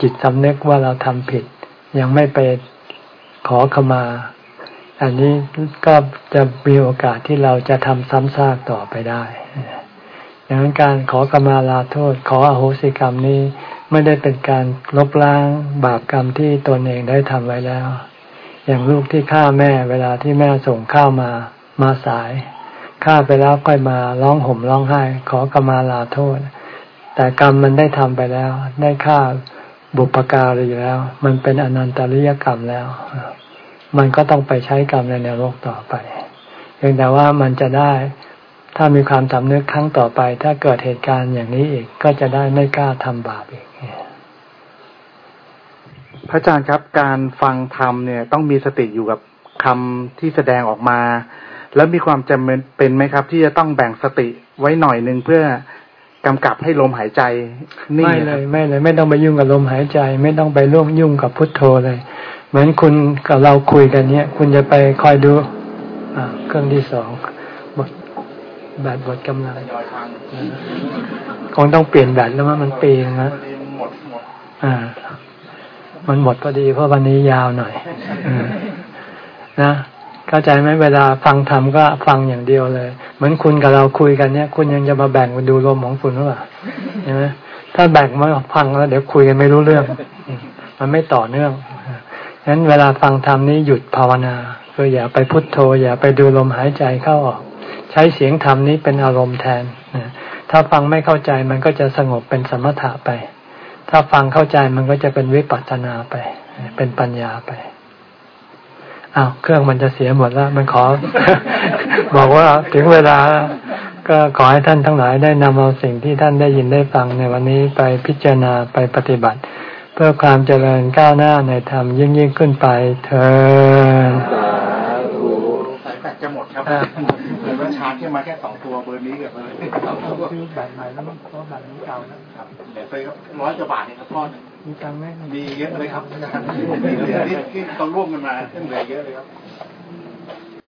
จิตสำนึกว่าเราทำผิด ยังไม่ไปขอขมา อันนี้ก็จะมีโอกาสที่เราจะทำซ้ำซากต่อไปได้ดังนั้นการขอขมาลาโทษ ขออโหสิกรรมนี้ไม่ได้เป็นการลบล้างบาปกรรมที่ตนเองได้ทำไว้แล้ว อย่างลูกที่ฆ่าแม่เวลาที่แม่ส่งข้าวมามาสายฆ่าไปแล้วก็มาร้องห่มร้องไห้ ขอกรรมาลาโทษ แต่กรรมมันได้ทำไปแล้ว ได้ฆ่า บุปการีแล้ว มันเป็นอนันตริยกรรมแล้ว มันก็ต้องไปใช้กรรมในนรกต่อไปเพียงแต่ว่ามันจะได้ถ้ามีความสำนึกครั้งต่อไป ถ้าเกิดเหตุการณ์อย่างนี้อีกก็จะได้ไม่กล้าทำบาปอีกพระอาจารย์ครับการฟังธรรมเนี่ยต้องมีสติอยู่กับคำที่แสดงออกมา แล้วมีความจำเป็นไหมครับ ที่จะต้องแบ่งสติไว้หน่อยหนึ่งเพื่อ กำกับให้ลมหายใจนิ่งไม่เลยไม่เลย ไม่ต้องไปยุ่งกับลมหายใจ ไม่ต้องไปร่วมยุ่งกับพุทโธเลย เหมือนคุณกับเราคุยกันเนี้ยคุณจะไปคอยดูอ่าเครื่องที่สองบทแบตบทกำลังคงต้องเปลี่ยนแบตแล้วมั้งมันปีนนะอ่า มันหมดพอดีเพราะวันนี้ยาวหน่อยอนะ เข้าใจไหมเวลาฟังธรรมก็ฟังอย่างเดียวเลย เหมือนคุณกับเราคุยกันเนี้ยคุณยังจะมาแบ่งมาดูลมของคุณหรือเปล่าใช่ไหมถ้าแบ่งมาฟังแล้ว เดี๋ยวคุยกันไม่รู้เรื่อง มันไม่ต่อเนื่องฉะนั้นเวลาฟังธรรมนี้หยุดภาวนาคืออย่าไปพุทโธ อย่าไปดูลมหายใจเข้าออก ใช้เสียงธรรมนี้เป็นอารมณ์แทนถ้าฟังไม่เข้าใจมันก็จะสงบเป็นสมถะไป ถ้าฟังเข้าใจมันก็จะเป็นวิปัสสนาไป เป็นปัญญาไป อ้าวเครื่องมันจะเสียหมดแล้วมันขอ บอกว่าถึงเวลาก็ขอให้ท่านทั้งหลายได้นำเอาสิ่งที่ท่านได้ยินได้ฟังในวันนี้ไปพิจารณาไปปฏิบัติ เพื่อความเจริญก้าวหน้าในธรรมยิ่งยิ่งขึ้นไปเธอสายแบตจะหมดครับเหมือนว่าชาร์จขึ้นมาแค่สองตัวเบอร์นี้กับเบอร์คือแบตใหม่แล้วเพราะแบตนี้เก่านะครับเดี๋ยวไปร้อยกว่าบาทเองครับพ่อ มีตังค์ไหมมีเยอะเลยครับที่ต้องร่วมกันมาเหลือเยอะเลยครับ